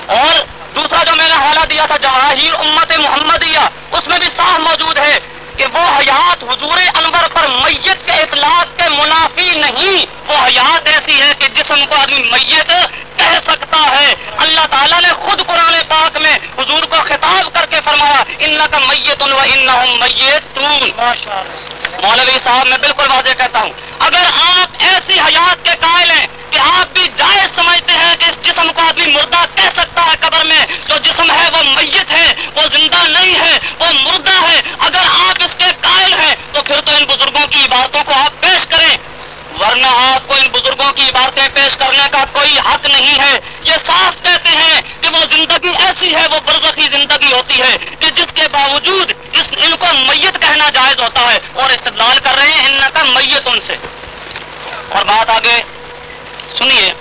اور دوسرا جو میں نے حوالہ دیا تھا جواہیر امت محمدیہ، اس میں بھی صاف موجود ہے کہ وہ حیات حضور انور پر میت کے اطلاق کے منافی نہیں، وہ حیات ایسی ہے کہ جسم کو آدمی میت کہہ سکتا ہے۔ اللہ تعالیٰ نے خود قرآن پاک میں حضور کو خطاب کر کے فرمایا ان کا میت و ان میت مولوی صاحب، میں بالکل واضح کہتا ہوں۔ اگر آپ ایسی حیات کے قائل ہیں کہ آپ بھی جائز سمجھتے ہیں کہ اس جسم کو آدمی مردہ کہہ سکتا ہے قبر میں، جو جسم ہے وہ میت ہے، وہ زندہ نہیں ہے، وہ مردہ ہے، اگر آپ اس کے قائل ہیں تو پھر تو ان بزرگوں کی عبارتوں کو آپ پیش کریں۔ ورنہ آپ کو ان بزرگوں کی عبارتیں پیش کرنے کا کوئی حق نہیں ہے۔ یہ صاف کہتے ہیں کہ وہ زندگی ایسی ہے، وہ برزخی زندگی ہوتی ہے کہ جس کے باوجود اس ان کو میت کہنا جائز ہوتا ہے اور استدلال کر رہے ہیں ان کا میت ان سے۔ اور بات آگے۔ سنیے،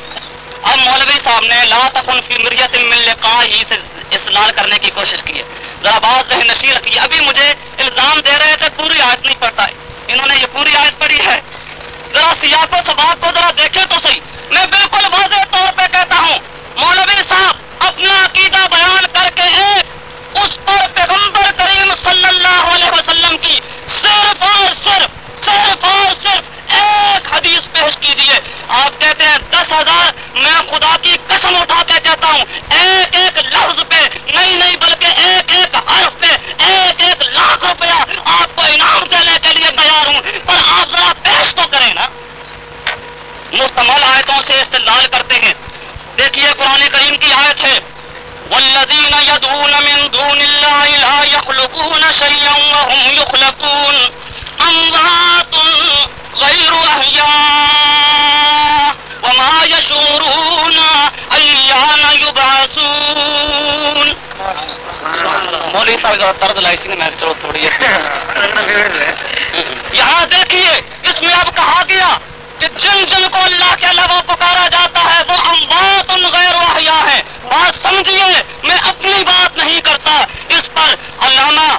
اب مولوی صاحب نے لا تکن فی مریت مل ہی سے استدلال کرنے کی کوشش کی ہے۔ ذرا بات ذہن نشی رکھی ابھی مجھے الزام دے رہے تھے، پوری آیت نہیں پڑھتا۔ ہے انہوں نے یہ پوری آیت پڑھی ہے۔ ذرا سیاق و سباق کو ذرا دیکھیں تو صحیح۔ میں بالکل واضح طور پہ کہتا ہوں، مولوی صاحب اپنا عقیدہ بیان کر کے ایک اس پر پیغمبر کریم صلی اللہ علیہ وسلم کی صرف اور صرف صرف اور صرف ایک حدیث پیش کیجیے آپ کہتے ہیں، دس ہزار میں خدا کی قسم اٹھا کے کہتا ہوں۔ ایک ایک لفظ پہ، نہیں نہیں، بلکہ ایک ایک حرف پہ، ایک ایک لاکھ روپیہ آپ کو انعام دینے کے لیے تیار ہوں۔ پر آپ ذرا پیش تو کریں نا۔ مستمل آیتوں سے استعمال کرتے ہیں۔ دیکھیے قرآن کریم کی آیت ہے۔ والذین يدعون من دون الله لا يخلقون شيئا وهم يخلقون اموات غير احياء وما يشعرون ايان يبعثون. مولوی صاحب ذرا طرز لائی سی میں چلو تھوڑی یہاں دیکھیے اس میں اب کہا گیا کہ جن جن کو اللہ کے علاوہ پکارا جاتا ہے وہ اموات غیر واحیہ ہے بات سمجھیے میں اپنی بات نہیں کرتا۔ اس پر علامہ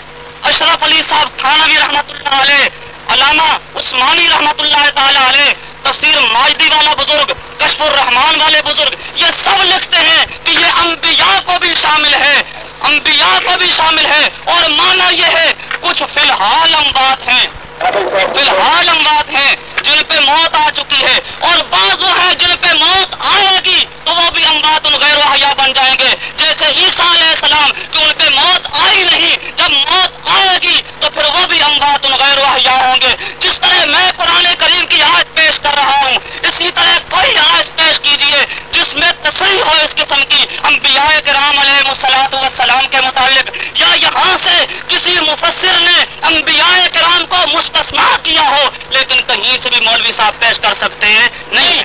اشرف علی صاحب تھانوی رحمت اللہ علیہ علامہ عثمانی رحمت اللہ تعالی علیہ، تفسیر ماجدی والا بزرگ کشف الرحمان والے بزرگ، یہ سب لکھتے ہیں کہ یہ انبیاء کو بھی شامل ہے۔ انبیاء کو بھی شامل ہے اور مانا یہ ہے، کچھ فی الحال ہم بات ہیں۔ فی الحال اموات ہیں، جن پہ موت آ چکی ہے، اور بعض وہ ہیں جن پہ موت آئے گی، تو وہ بھی امبات غیر وحیا بن جائیں گے۔ جیسے عیسیٰ علیہ السلام کہ ان پہ موت آئی نہیں، جب موت آئے گی، تو پھر وہ بھی امبات غیر وحیا ہوں گے۔ جس طرح میں قرآن کریم کی آیت پیش کر رہا ہوں، اسی طرح کوئی آیت پیش کیجیے جس میں تصریح ہو اس قسم کی۔ انبیاء کرام علیہ مسلاط وسلام کے متعلق، یا یہاں سے کسی مفسر نے انبیاء کرام کو مستثنا کیا ہو، لیکن کہیں سے بھی مولوی صاحب پیش کر سکتے ہیں۔ نہیں۔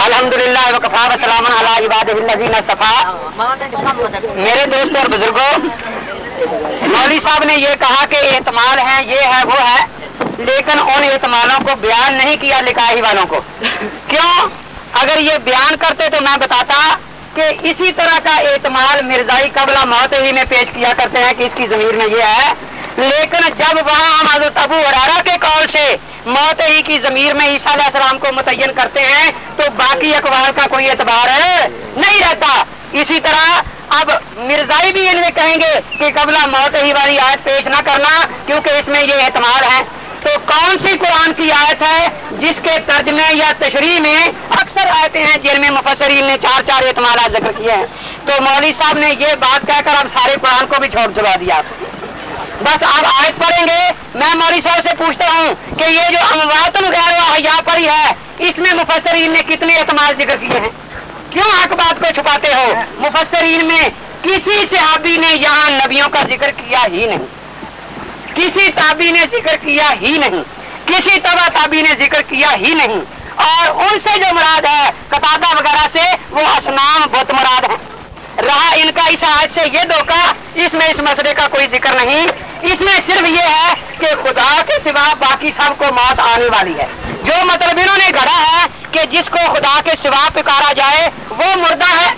الحمد للہ وقفا وسلام میرے دوست اور بزرگوں، مولوی صاحب نے یہ کہا کہ اعتماد ہے، یہ ہے، وہ ہے، لیکن ان اعتمادوں کو بیان نہیں کیا لکھائی والوں کو۔ کیوں؟ اگر یہ بیان کرتے تو میں بتاتا کہ اسی طرح کا اعتماد مرزائی قبلہ موت ہی میں پیش کیا کرتے ہیں کہ اس کی زمین میں یہ ہے لیکن جب وہاں ہم حضرت ابو ارارا کے کال سے موت ہی کی ضمیر میں عیسیٰ علیہ السلام کو متعین کرتے ہیں، تو باقی اخبار کا کوئی اعتبار نہیں رہتا۔ اسی طرح اب مرزائی بھی ان کہیں گے کہ قبلہ موت ہی والی آیت پیش نہ کرنا، کیونکہ اس میں یہ اعتماد ہے۔ تو کون سی قرآن کی آیت ہے جس کے ترجمے یا تشریح میں اکثر آیتیں ہیں جن میں مفسرین نے چار چار اعتماد ذکر کیے ہیں؟ تو مولوی صاحب نے یہ بات کہہ کر اب سارے قرآن کو بھی چھوڑ چلا دیا۔ بس آپ آیت پڑھیں گے، میں مولوی صاحب سے پوچھتا ہوں کہ یہ جو اموات غیر حیا پڑی ہے، اس میں مفسرین نے کتنے اعتماد ذکر کیے ہیں؟ کیوں حق بات کو چھپاتے ہو؟ مفسرین میں کسی صحابی نے یہاں نبیوں کا ذکر کیا ہی نہیں۔ کسی تابی نے ذکر کیا ہی نہیں۔ کسی تبا تابی نے ذکر کیا ہی نہیں۔ اور ان سے جو مراد ہے کتابہ وغیرہ سے، وہ اسنام بت مراد ہے رہا ان کا اس آج سے یہ دھوکہ، اس میں اس مسئلے کا کوئی ذکر نہیں۔ اس میں صرف یہ ہے کہ خدا کے سوا باقی سب کو موت آنے والی ہے۔ جو مطلب انہوں نے گھڑا ہے کہ جس کو خدا کے سوا پکارا جائے، وہ مردہ ہے۔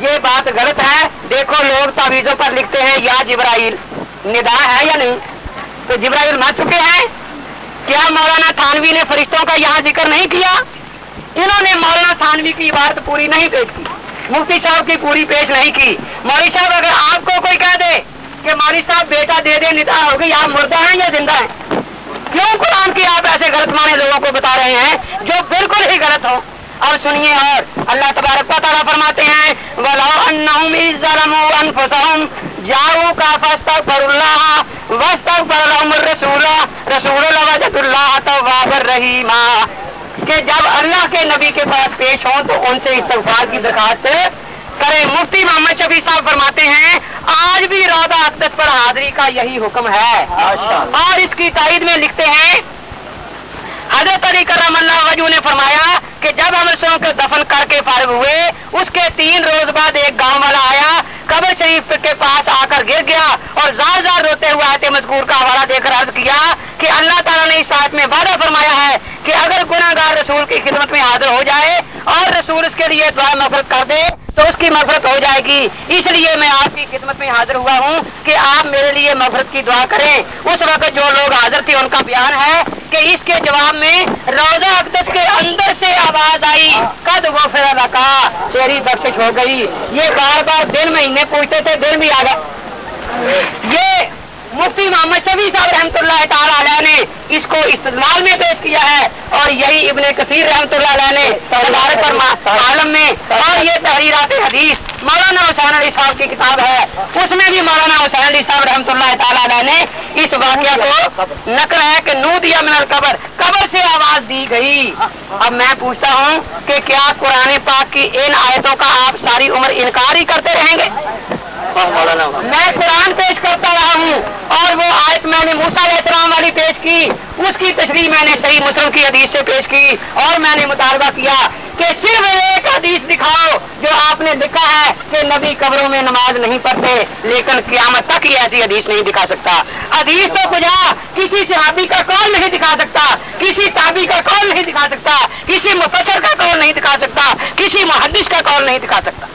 یہ بات غلط ہے۔ دیکھو، لوگ تعویذوں پر لکھتے ہیں، یا جبرائیل، ندا ہے یا نہیں؟ تو جبرائیل مر چکے ہیں؟ کیا مولانا تھانوی نے فرشتوں کا یہاں ذکر نہیں کیا؟ انہوں نے مولانا تھانوی کی عبارت پوری نہیں پیش کی، مفتی صاحب کی پوری پیش نہیں کی۔ مولوی صاحب، اگر آپ کو کوئی کہہ دے کہ مولوی صاحب بیٹا دے دے، ندا ہوگی آپ مردہ ہیں یا زندہ ہیں؟ کیوں قرآن کی آپ ایسے غلط مانے لوگوں کو بتا رہے ہیں جو بالکل ہی غلط ہو اور سنیے اور، اللہ تبارک تعالیٰ فرماتے ہیں، وَلَوْ أَنَّهُمْ جاؤ کا فسط فر اللہ وسط رسول رسول اللہ تو رحیم کہ جب اللہ کے نبی کے پاس پیش ہوں تو ان سے استغفار کی درخواست کریں مفتی محمد شفیع صاحب فرماتے ہیں آج بھی روزہ اقدس پر حاضری کا یہی حکم ہے۔ اور اس کی تائید میں لکھتے ہیں حضرت علی کرم اللہ وجو نے فرمایا کہ جب ہم سو کے دفن کر کے فارغ ہوئے اس کے تین روز بعد ایک گاؤں والا آیا قبر شریف کے پاس آ کر گر گیا اور زار زار روتے ہوئے آتے مذکور کا حوالہ دے کر عرض کیا کہ اللہ تعالیٰ نے اس آیت میں وعدہ فرمایا ہے کہ اگر گناہ گار رسول کی خدمت میں حاضر ہو جائے اور رسول اس کے لیے دعا مفرت کر دے تو اس کی مفرت ہو جائے گی۔ اس لیے میں آپ کی خدمت میں حاضر ہوا ہوں کہ آپ میرے لیے مفرت کی دعا کریں۔ اس وقت جو لوگ حاضر تھے، ان کا بیان ہے کہ اس کے جواب میں روزہ اقدس کے اندر سے آواز آئی۔ قد وہ پھر کا تیری بخش ہو گئی۔ یہ بار بار دن مہینے پوچھتے تھے، دن بھی آ گئے یہ مفتی محمد شفیع صاحب رحمۃ اللہ تعالی علیہ نے اس کو استعمال میں پیش کیا ہے اور یہی ابن کثیر رحمۃ اللہ علیہ نے عالم میں اور یہ تحریرات حدیث مولانا حسین علی صاحب کی کتاب ہے۔ اس میں بھی مولانا حسین علی صاحب رحمۃ اللہ تعالی علیہ نے اس واقعہ کو نقل ہے کہ نو دیا من القبر، قبر سے آواز دی گئی۔ اب میں پوچھتا ہوں کہ کیا قرآن پاک کی ان آیتوں کا آپ ساری عمر انکار ہی کرتے رہیں گے؟ میں قرآن پیش کرتا رہا ہوں اور وہ آیت میں نے موسا علیہ السلام والی پیش کی، اس کی تشریح میں نے صحیح مسلم کی حدیث سے پیش کی اور میں نے مطالبہ کیا کہ صرف ایک حدیث دکھاؤ جو آپ نے لکھا ہے کہ نبی قبروں میں نماز نہیں پڑھتے، لیکن قیامت تک ہی ایسی حدیث نہیں دکھا سکتا۔ حدیث تو کجا کسی صحابی کا کون نہیں دکھا سکتا، کسی تابی کا کون نہیں دکھا سکتا، کسی مفسر کا کون نہیں دکھا سکتا، کسی محدث کا کون نہیں دکھا سکتا۔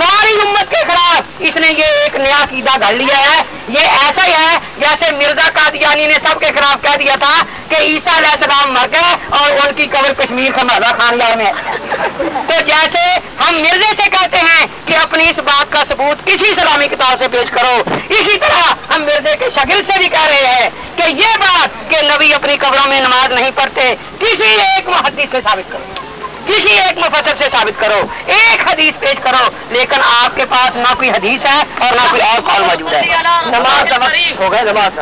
ساری امت کے خلاف اس نے یہ ایک نیا عقیدہ گھڑ لیا ہے۔ یہ ایسا ہی ہے جیسے مرزا قادیانی نے سب کے خلاف کہہ دیا تھا کہ عیسیٰ علیہ السلام مر گئے اور ان کی قبر کشمیر کا خمازہ خاندان میں۔ تو جیسے ہم مرزے سے کہتے ہیں کہ اپنی اس بات کا ثبوت کسی سلامی کتاب سے پیش کرو، اسی طرح ہم مرزے کے شکل سے بھی کہہ رہے ہیں کہ یہ بات کہ نبی اپنی قبروں میں نماز نہیں پڑھتے، کسی ایک محدث سے ثابت کرو۔ کسی ایک مفسر سے ثابت کرو ایک حدیث پیش کرو لیکن آپ کے پاس نہ کوئی حدیث ہے اور نہ کوئی اور کال موجود ہے۔ نماز ہو گئے نماز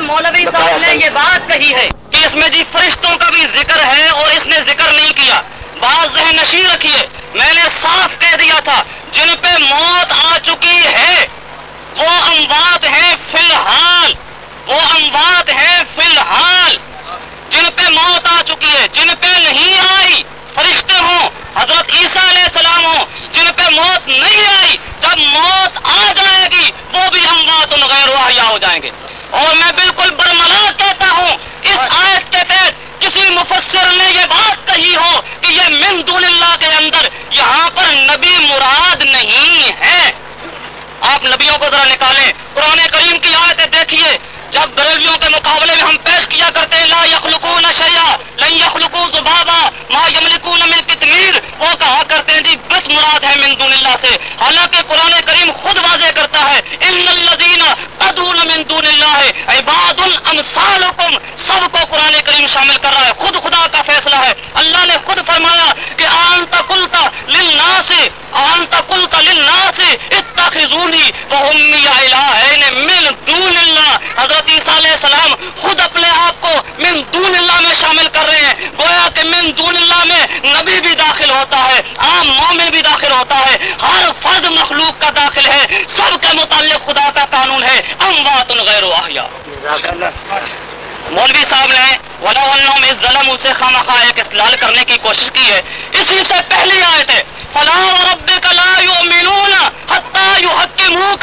مولوی صاحب نے یہ بات کہی ہے کہ اس میں جی فرشتوں کا بھی ذکر ہے اور اس نے ذکر نہیں کیا۔ بات ذہن نشی رکھیے۔ میں نے صاف کہہ دیا تھا جن پہ موت آ چکی ہے۔ وہ اموات ہیں فی الحال، وہ اموات ہیں فی الحال۔ جن پہ موت آ چکی ہے، جن پہ نہیں آئی، فرشتے ہوں، حضرت عیسیٰ علیہ السلام ہوں، جن پہ موت نہیں آئی، جب موت آ جائے گی، وہ بھی اموات غیر واحیہ ہو جائیں گے۔ اور میں بالکل برملا کہتا ہوں، اس آیت کے تحت کسی مفسر نے یہ بات کہی ہو کہ یہ من دون اللہ کے اندر یہاں پر نبی مراد نہیں ہے۔ آپ نبیوں کو ذرا نکالیں۔ قرآن کریم کی آیتیں دیکھیے۔ جب بریلویوں کے مقابلے میں ہم پیش کیا کرتے ہیں، لا یخلقون شیا لن یخلقو زبابا ما یملکون من کتمیر، وہ کہا کرتے ہیں جی بس مراد ہے من دون اللہ سے۔ حالانکہ قرآن کریم خود واضح کرتا ہے، ان الذین تدعون من دون اللہ عباد امثالکم، سب کو قرآن کریم شامل کر رہا ہے۔ خود خدا کا فیصلہ ہے۔ اللہ نے خود فرمایا کہ آنتا قلتا للناس آنتا قلتا للناس، اتخذونی و امی الہین من دون اللہ۔ حضرت حضرت عیسیٰ علیہ السلام خود اپنے آپ کو من دون اللہ میں شامل کر رہے ہیں۔ گویا کہ من دون اللہ میں نبی بھی داخل ہوتا ہے، عام مومن بھی داخل ہوتا ہے۔ ہر فرد مخلوق کا داخل ہے، سب کے متعلق خدا کا قانون ہے۔ اموات غیر واحیہ مولوی صاحب نے ولا میں ظلم اسے خامہ خواہ ایک استعلال کرنے کی کوشش کی ہے۔ اسی سے پہلی آئے تھے فلاں رب کلا یو مینون حتہ یو حق منہ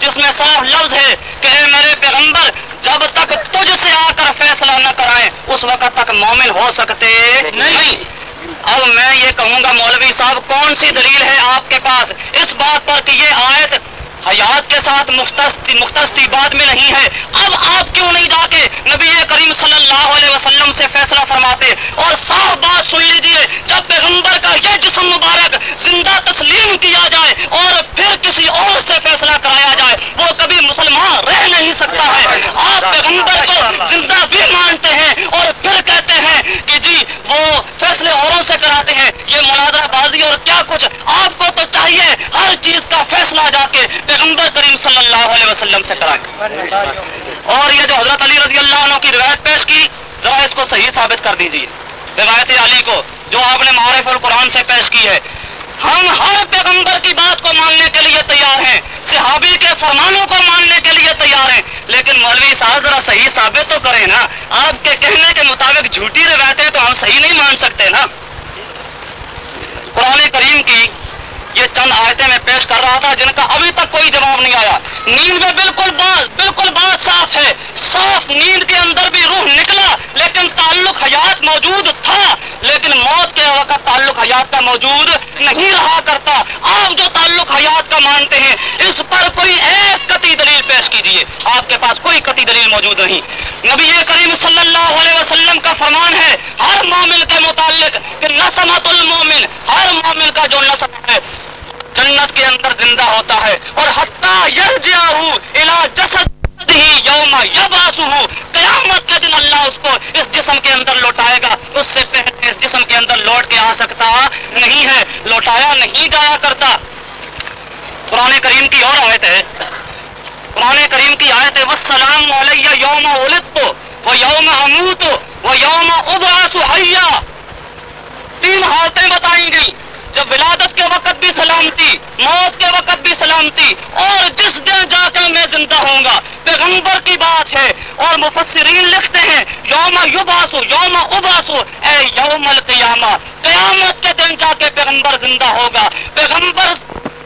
جس میں صاف لفظ ہے کہ اے میرے پیغمبر جب تک تجھ سے آ کر فیصلہ نہ کرائیں اس وقت تک مومن ہو سکتے نہیں۔ اب میں یہ کہوں گا مولوی صاحب کون سی دلیل ہے آپ کے پاس؟ اس بات پر کہ یہ آیت حیات کے ساتھ مختص بات میں نہیں ہے۔ اب آپ کیوں نہیں جا کے نبی کریم صلی اللہ علیہ وسلم سے فیصلہ فرماتے اور صاف بات سن لیجیے، جب پیغمبر کا یہ جسم مبارک زندہ تسلیم کیا جائے اور پھر کسی اور سے فیصلہ کرایا جائے، وہ کبھی مسلمان رہ نہیں سکتا ہے۔ آپ پیغمبر کو زندہ بھی مانتے ہیں اور پھر کہتے ہیں کہ جی وہ فیصلے اوروں سے کراتے ہیں۔ یہ مناظرہ بازی اور کیا کچھ؟ آپ کو تو چاہیے ہر چیز کا فیصلہ جا کے پیغمبر کریم صلی اللہ علیہ وسلم سے کرائیں اور یہ جو حضرت علی رضی اللہ عنہ کی روایت پیش کی، ذرا اس کو صحیح ثابت کر دیجیے روایت علی کو، جو آپ نے معارف القرآن سے پیش کی ہے۔ ہم ہر پیغمبر کی بات کو ماننے کے لیے تیار ہیں۔ صحابی کے فرمانوں کو ماننے کے لیے تیار ہیں۔ لیکن مولوی صاحب ذرا صحیح ثابت تو کریں نا۔ آپ کے کہنے کے مطابق جھوٹی روایتیں تو ہم صحیح نہیں مان سکتے نا۔ قرآن کریم کی یہ چند آیتیں میں پیش کر رہا تھا جن کا ابھی تک کوئی جواب نہیں آیا۔ نیند میں بالکل بات بالکل بات صاف ہے۔ صاف نیند کے اندر بھی روح نکلا، لیکن تعلق حیات موجود تھا۔ لیکن موت کے وقت تعلق حیات کا موجود نہیں رہا کرتا۔ آپ جو تعلق حیات کا مانتے ہیں، اس پر کوئی ایک قطعی دلیل پیش کیجیے آپ کے پاس کوئی قطعی دلیل موجود نہیں۔ نبی کریم صلی اللہ علیہ وسلم کا فرمان ہے، ہر مومن کے متعلق کہ نسمت المومن، ہر مومن کا جو نسم ہے جنت کے اندر زندہ ہوتا ہے۔ اور حتیٰ یہ جیا ہوں جسد ہی یوم یباسو قیامت کے دن اللہ اس کو اس جسم کے اندر لوٹائے گا۔ اس سے پہلے اس جسم کے اندر لوٹ کے آ سکتا نہیں ہے۔ لوٹایا نہیں جایا کرتا۔ قرآن کریم کی اور آیت ہے۔ قرآن کریم کی آیت ہے وہ سلام علیہ یوم تو وہ یوم اموت وہ یوم اباس تین حالتیں بتائی گئی۔ جب ولادت کے وقت بھی سلامتی، موت کے وقت بھی سلامتی، اور جس دن جا کر میں زندہ ہوں گا، پیغمبر کی بات ہے، اور مفسرین لکھتے ہیں، یوم یوباسو یوم اباسو اے یوم القیامہ، قیامت کے دن جا کے پیغمبر زندہ ہوگا، پیغمبر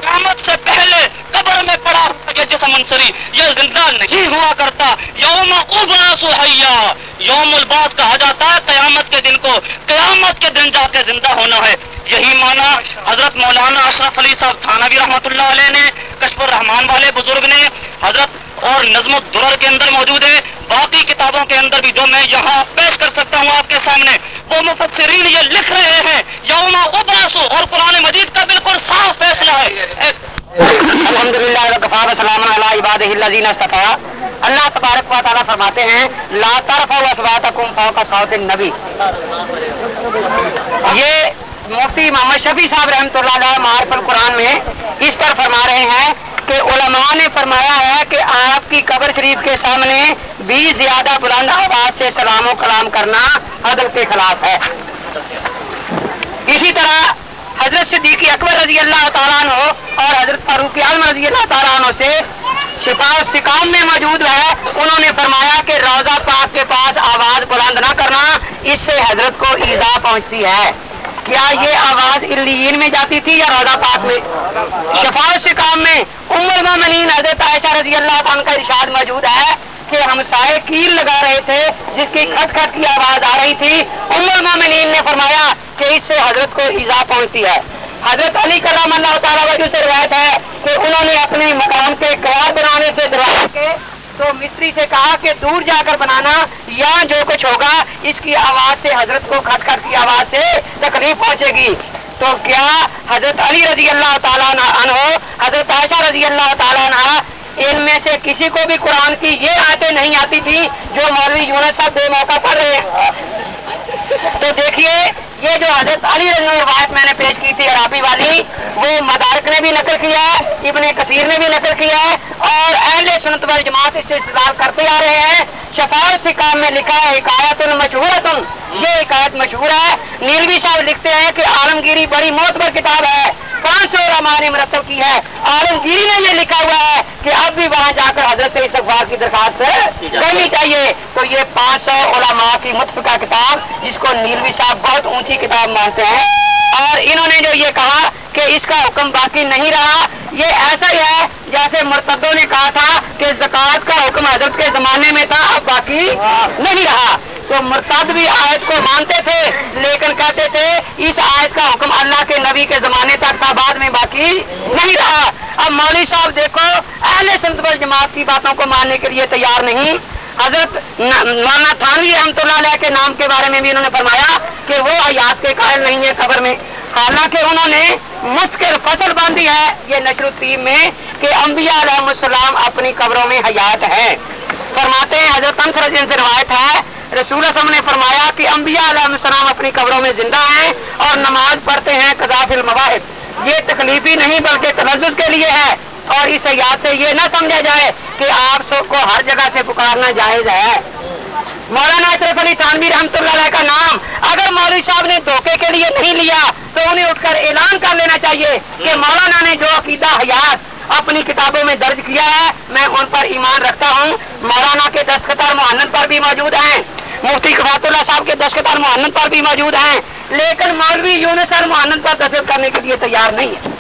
قیامت سے پہلے قبر میں پڑا ہوا یہ جسم منصری، یہ زندہ نہیں ہوا کرتا۔ یوم اباس حیا، یوم الباس کہا جاتا ہے، قیامت کے دن کو، قیامت کے دن جا کے زندہ ہونا ہے۔ یہی مانا حضرت مولانا اشرف علی صاحب تھانوی رحمۃ اللہ علیہ نے، کشف الرحمان والے بزرگ نے، حضرت اور نظم الدرر کے اندر موجود ہے باقی کتابوں کے اندر بھی جو میں یہاں پیش کر سکتا ہوں آپ کے سامنے، وہ مفسرین یہ لکھ رہے ہیں، یوم اباسو اور قرآن مجید کا بالکل صاف فیصلہ ہے۔ الحمد للہ وسلام علیہ عباد اللہ تبارک و تعالیٰ فرماتے ہیں، لا طرف اسبات فوق صوت النبی۔ یہ مفتی محمد شفیع صاحب رحمۃ اللہ علیہ معرف القرآن میں اس پر فرما رہے ہیں کہ علماء نے فرمایا ہے کہ آپ کی قبر شریف کے سامنے بھی زیادہ بلند آواز سے سلام و کلام کرنا عدل کے خلاف ہے۔ اسی طرح حضرت صدیقی اکبر رضی اللہ تعالیٰ عنہ اور حضرت فاروق اعظم رضی اللہ تعالیٰ عنہ سے شفا سکام میں موجود ہے۔ انہوں نے فرمایا کہ روزہ پاک کے پاس آواز بلند نہ کرنا اس سے حضرت کو ایزا پہنچتی ہے۔ کیا یہ آواز الین میں جاتی تھی یا روزہ پاک میں؟ شفا سکام میں عمر المومنین حضرت عائشہ رضی اللہ عنہ کا ارشاد موجود ہے کہ ہم سائے کیل لگا رہے تھے، جس کی کھٹ کھٹ کی آواز آ رہی تھی۔ عمر المومنین نے فرمایا کہ اس سے حضرت کو ایزا پہنچتی ہے۔ حضرت علی کرام اللہ تعالیٰ وجہ سے روایت ہے کہ انہوں نے اپنے مکان کے قیار بنانے سے دروازے کے، تو مستری سے کہا کہ دور جا کر بنانا یا جو کچھ ہوگا، اس کی آواز سے، حضرت کو کھٹ کھٹ کی آواز سے تکلیف پہنچے گی۔ تو کیا؟ حضرت علی رضی اللہ تعالیٰ عنہ حضرت عائشہ رضی اللہ تعالیٰ عنہ، ان میں سے کسی کو بھی قرآن کی یہ آتے نہیں آتی تھی جو مولوی یونس صاحب بے موقع پڑھ رہے ہیں۔ تو دیکھیے، یہ جو حضرت علی رضی روایت میں نے پیش کی تھی، عرابی والی، وہ مدارک نے بھی نقل کیا ہے ابن کثیر نے بھی نقل کیا ہے اور اہل سنت وال جماعت اس سے استدار کرتے آ رہے ہیں۔ شفاعت سے کام میں لکھا ہے حکایت مشہور یہ حکایت مشہور ہے۔ نیلوی صاحب لکھتے ہیں کہ عالمگیری بڑی معتبر کتاب ہے۔ پانچ سو علماء نے مرتب کی ہے۔ عالمگیری نے یہ لکھا ہوا ہے کہ اب بھی وہاں جا کر حضرت سے استغفار کی درخواست کرنی چاہیے۔ تو یہ پانچ سو علماء کی متفقہ کتاب، جس کو نیلوی صاحب بہت اونچی کتاب مانتے ہیں۔ اور انہوں نے جو یہ کہا کہ اس کا حکم باقی نہیں رہا، یہ ایسا ہی ہے جیسے مرتدوں نے کہا تھا کہ زکوٰۃ کا حکم حضرت کے زمانے میں تھا، اب باقی نہیں رہا۔ تو مرتد بھی آیت کو مانتے تھے، لیکن کہتے تھے اس آیت کا حکم اللہ کے نبی کے زمانے تک تھا، بعد میں باقی نہیں رہا۔ اب مولوی صاحب دیکھو، اہل سنت جماعت کی باتوں کو ماننے کے لیے تیار نہیں۔ حضرت مولانا تھانوی رحمۃ اللہ علیہ کے نام کے بارے میں بھی انہوں نے فرمایا کہ وہ حیات کے قائل نہیں ہے قبر میں۔ حالانکہ انہوں نے مستقل فصل باندھی ہے۔ یہ نشر الطیب میں کہ انبیاء علیہ السلام اپنی قبروں میں حیات ہے فرماتے ہیں، حضرت جن سے روایت ہے، رسول اسم نے فرمایا کہ انبیاء علیہ السلام اپنی قبروں میں زندہ ہیں اور نماز پڑھتے ہیں قذاف المواحد یہ تکلیفی نہیں بلکہ تنزل کے لیے ہے۔ اور اس یاد سے یہ نہ سمجھا جائے کہ آپ سب کو ہر جگہ سے پکارنا جائز ہے۔ مولانا اشرف علی تانوی رحمۃ اللہ علیہ کا نام اگر مولوی صاحب نے دھوکے کے لیے نہیں لیا تو انہیں اٹھ کر اعلان کر لینا چاہیے کہ مولانا نے جو عقیدہ حیات اپنی کتابوں میں درج کیا ہے، میں ان پر ایمان رکھتا ہوں۔ مولانا کے دستخط مہنت پر بھی موجود ہیں۔ مفتی کفات اللہ صاحب کے دستخط مہنت پر بھی موجود ہیں۔ لیکن مولوی یونسر مہنت پر دستخط کرنے کے لیے تیار نہیں ہے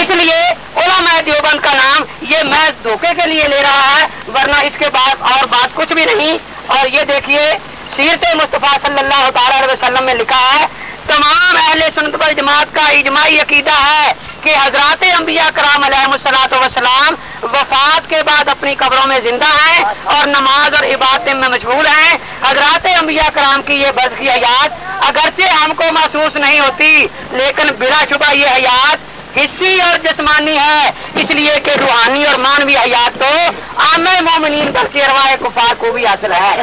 اس لیے علماء دیوبند کا نام یہ میں دھوکے کے لیے لے رہا ہے، ورنہ اس کے بعد اور بات کچھ بھی نہیں۔ اور یہ دیکھیے، سیرت مصطفیٰ صلی اللہ تعالی علیہ وسلم میں لکھا ہے، تمام اہل سنت پر جماعت کا اجماعی عقیدہ ہے کہ حضرات انبیاء کرام علیہ السلاۃ وسلام وفات کے بعد اپنی قبروں میں زندہ ہیں اور نماز اور عبادت میں مشغول ہیں۔ حضرات انبیاء کرام کی یہ بز کی حیات اگرچہ ہم کو محسوس نہیں ہوتی، لیکن بلا شبہ یہ حیات حصی اور جسمانی ہے، اس لیے کہ روحانی اور مانوی حیات تو عام مومنین بلکہ روایت کفار کو بھی حاصل ہے۔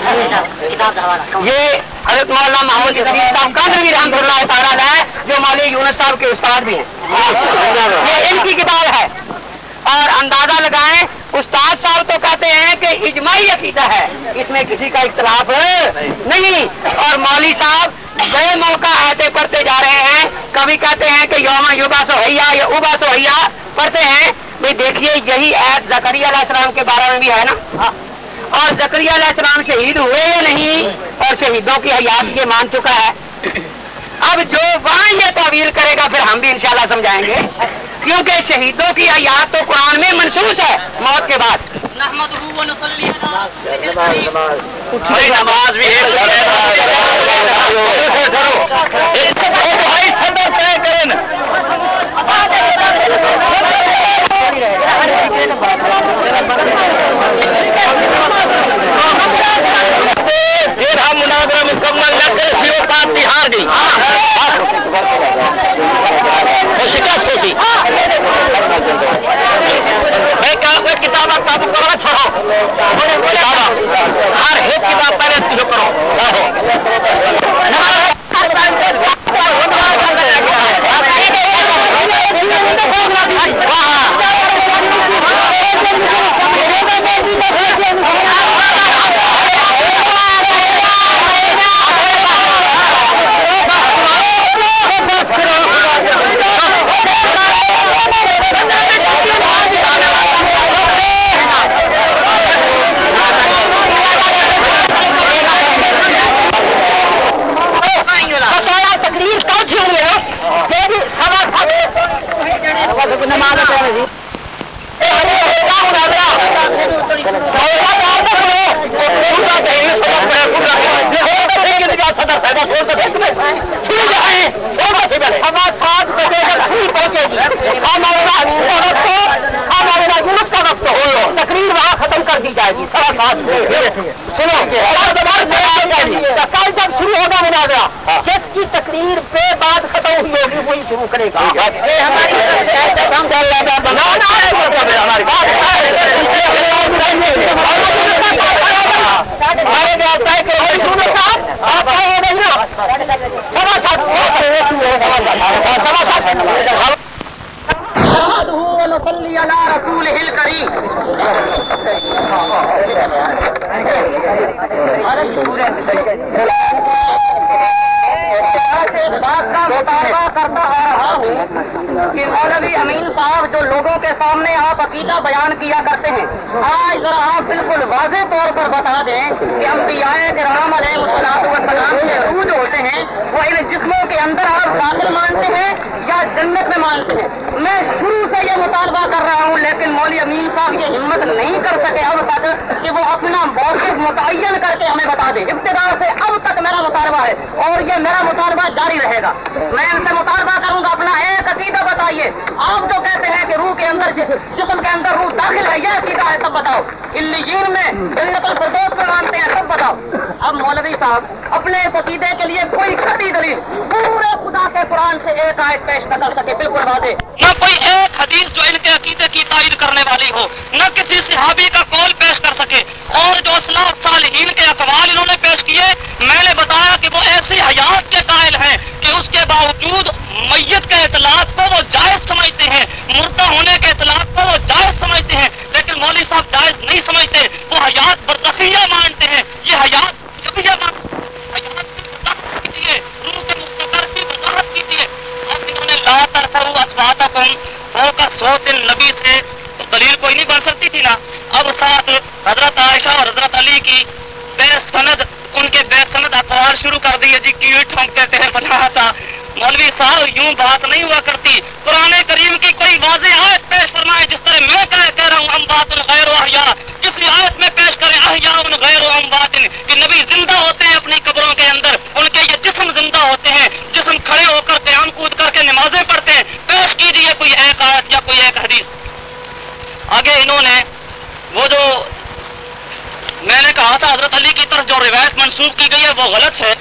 یہ حضرت مولانا محمود صاحب کا نبی رحمۃ اللہ تعالیٰ ہے، جو مولوی یونس صاحب کے استاد بھی ہیں۔ یہ ان کی کتاب ہے۔ اور اندازہ لگائیں، استاد صاحب تو کہتے ہیں کہ اجماعی عقیدہ ہے۔ اس میں کسی کا اختلاف نہیں۔ اور مولوی صاحب بے موقع آتے پڑھتے جا رہے ہیں۔ کبھی کہتے ہیں کہ یوم یوگا سوہیا، یا اوبا سوہیا، پڑھتے ہیں۔ بھائی دیکھیے، یہی ایپ زکری علیہ السلام کے بارے میں بھی ہے نا۔ اور زکری علیہ السلام شہید ہوئے یا نہیں؟ اور شہیدوں کی حیات یہ مان چکا ہے۔ اب جو وہاں یہ تعویل کرے گا، پھر ہم بھی انشاءاللہ سمجھائیں گے۔ کیونکہ شہیدوں کی حیات تو قرآن میں منسوخ ہے۔ موت کے بعد۔ نماز بھی پھر ہم مناظرہ مکمل نہ کرے پھر وہ پارٹی ہار گئی۔ وہ شکست ہوتی کوئی کتاب آپ کرو چھوڑو۔ ہر ایک کتاب پہلے شروع کرو تقریر کون سی ہوئی ہے سوا نماز تقریر وہاں ختم کر دی جائے گی سوا سات سنو کل جب شروع ہوگا مناظرہ جس کی تقریر پہ بات ختم ہوئی ہوگی وہی شروع کرے گا رسول ہل کری مطالبہ کرتا آ رہا ہوں کہ مولوی امین صاحب جو لوگوں کے سامنے آپ عقیدہ بیان کیا کرتے ہیں آج ذرا آپ بالکل واضح طور پر بتا دیں کہ ہم کے رام علیہ السلام ہیں، وہ ان جسموں کے اندر آپ داخل مانتے ہیں یا جنت میں مانتے ہیں۔ میں شروع سے یہ مطالبہ کر رہا ہوں، لیکن مولوی امین صاحب یہ ہمت نہیں کر سکے اب تک کہ وہ اپنا موقف متعین کر کے ہمیں بتا دیں ابتدا سے اب تک میرا مطالبہ ہے اور یہ میرا مطالبہ جاری رہے گا۔ میں ان سے مطالبہ کروں گا، اپنا ایک عقیدہ بتائیے۔ آپ جو کہتے ہیں کہ روح کے اندر جسم کے اندر روح داخل ہے، یہ عقیدہ ہے تب بتاؤ۔ میں جنت الفردوس میں مانتے ہیں تب بتاؤ۔ اب مولوی صاحب اپنے اس عقیدے کے لیے کوئی کھٹی دلیل، پورے خدا کے قرآن سے ایک آیت پیش نہ کر سکے، بالکل واضح۔ نہ کوئی ایک حدیث جو ان کے عقیدے کی تائید کرنے والی ہو، نہ کسی صحابی کا قول پیش کر سکے۔ اور جو اسلاف صالحین کے اقوال انہوں نے پیش کیے، میں نے بتایا کہ وہ ایسی حیات کے قائل ہیں کہ اس کے باوجود میت کے اطلاعات کو وہ جائز سمجھتے ہیں، مردہ ہونے کے اطلاعات کو وہ جائز سمجھتے ہیں، لیکن مولوی صاحب جائز نہیں سمجھتے، وہ حیات برزخیہ مانتے ہیں۔ یہ حیات جبیہ کیجیے روح کے مستقر کی وضاحت کیجیے اب انہوں نے لا ترفعوا اصواتکم فوق صوت النبی سے تو دلیل کوئی نہیں بن سکتی تھی نا۔ اب ساتھ حضرت عائشہ اور حضرت علی کی بے سند، ان کے بے سند اخبار شروع کر دیے۔ جی کیوں ٹھونک کہتے ہیں بنا تھا مولوی صاحب، یوں بات نہیں ہوا کرتی۔ قرآن کریم کی کوئی واضح آیت پیش فرمائے، جس طرح میں کہہ رہا ہوں، ہم بات غیر و احیا کسی آیت میں پیش کریں احیا ان غیر و ہم بات کہ نبی زندہ ہوتے ہیں اپنی قبروں کے اندر ان کے یہ جسم زندہ ہوتے ہیں جسم کھڑے ہو کر قیام کود کر کے نمازیں پڑھتے ہیں۔ پیش کیجیے کوئی ایک آیت یا کوئی ایک حدیث۔ آگے انہوں نے وہ جو میں نے کہا تھا، حضرت علی کی طرف جو روایت منسوخ کی گئی ہے، وہ غلط ہے۔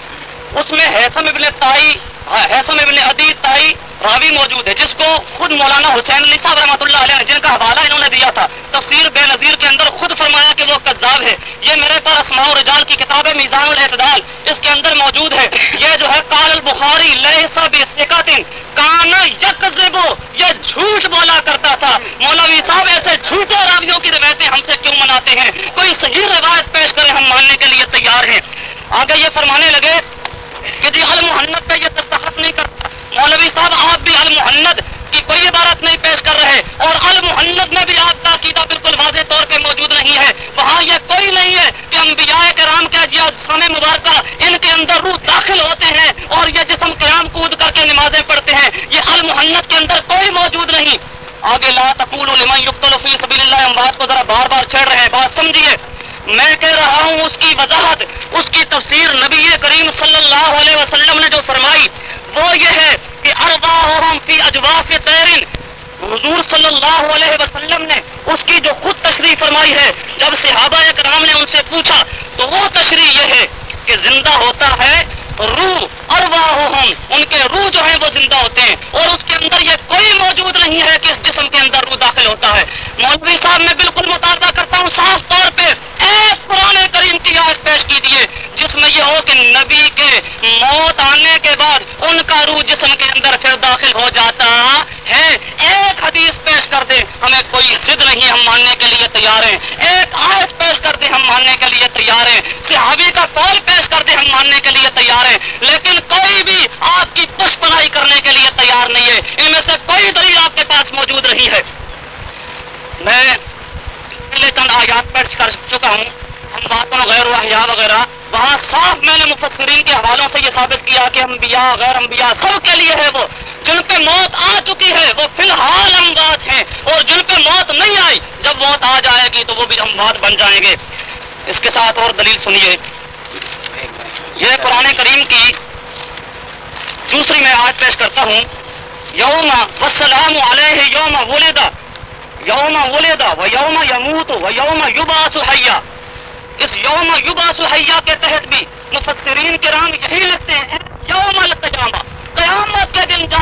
اس میں حیثم ابن تائی، حیثم ابن ادی تائی راوی موجود ہے، جس کو خود مولانا حسین علی صاحب رحمۃ اللہ علیہ نے جن کا حوالہ انہوں نے دیا تھا، تفسیر بے نظیر کے اندر خود فرمایا کہ وہ کذاب ہے۔ یہ میرے پاس اسماء و رجال کی کتاب ہے میزان الاعتدال اس کے اندر موجود ہے۔ یہ جو ہے کال البخاری لہسا بسکاتن کان یکذب، یہ جھوٹ بولا کرتا تھا۔ مولوی صاحب، ایسے جھوٹے راویوں کی روایتیں ہم سے کیوں مناتے ہیں؟ کوئی صحیح روایت پیش کریں ہم ماننے کے لیے تیار ہیں۔ آگے یہ فرمانے لگے کہ جی المحنت پہ یہ دستخط نہیں کرتا۔ مولوی صاحب، آپ بھی المحنت کی کوئی عبارت نہیں پیش کر رہے اور المحنت میں بھی آپ کا عقیدہ بالکل واضح طور پہ موجود نہیں ہے۔ وہاں یہ کوئی نہیں ہے کہ انبیاء کرام کے سامع مبارکہ ان کے اندر روح داخل ہوتے ہیں اور یہ جسم قیام کود کر کے نمازیں پڑھتے ہیں۔ یہ المحنت کے اندر کوئی موجود نہیں۔ آگے لا تقول لمن يقتل في سبيل اللہ۔ ہم بات کو ذرا بار بار چھیڑ رہے ہیں۔ بات سمجھیے۔ میں کہہ رہا ہوں اس کی وضاحت، اس کی تفسیر نبی کریم صلی اللہ علیہ وسلم نے جو فرمائی، وہ یہ ہے کہ اربا فی اجواف تیرن حضور صلی اللہ علیہ وسلم نے اس کی جو خود تشریح فرمائی ہے، جب صحابہ کرام نے ان سے پوچھا، تو وہ تشریح یہ ہے کہ زندہ ہوتا ہے روح ارواحهم ان کے روح جو ہیں وہ زندہ ہوتے ہیں۔ اور اس کے اندر یہ کوئی موجود نہیں ہے کہ اس جسم کے اندر روح داخل ہوتا ہے۔ مولوی صاحب، میں بالکل مطالبہ کرتا ہوں، صاف طور پہ ایک پرانے کریم کی آیت پیش کیجیے جس میں یہ ہو کہ نبی کے موت آنے کے بعد ان کا روح جسم کے اندر پھر داخل ہو جاتا ہے۔ ایک حدیث پیش کر دیں، ہمیں کوئی ضد نہیں، ہم ماننے کے لیے تیار ہیں۔ ایک آیت پیش کر دیں، ہم ماننے کے لیے تیار ہیں۔ صحابی کا قول پیش کر دیں، ہم ماننے کے لیے تیار ہیں۔ لیکن کوئی بھی آپ کی پش پنائی کرنے کے لیے تیار نہیں ہے۔ ان میں سے کوئی دلیل آپ کے پاس موجود نہیں ہے۔ میں پہلے چند آیات پیش کر چکا ہوں۔ ہم باتوں غیر واحیا وغیرہ۔ وہاں صاف میں نے مفسرین کے حوالوں سے یہ ثابت کیا کہ انبیاء غیر انبیاء سب کے لیے ہے وہ۔ جن پہ موت آ چکی ہے، وہ فی الحال اموات ہیں۔ اور جن پہ موت نہیں آئی، جب موت آ جائے گی تو وہ بھی اموات بن جائیں گے۔ اس کے ساتھ اور دلیل سنیے۔ یہ قرآن کریم کی دوسری میں آج پیش کرتا ہوں۔ یوم وسلام علیہ یوم ولیدا یوم ولیدا و یوم یموت و یوم یوبا سہیا اس یوم یوبا سہیا کے تحت بھی مفسرین کرام یہی لکھتے ہیں، یوم القیامہ، قیامت کے دن جا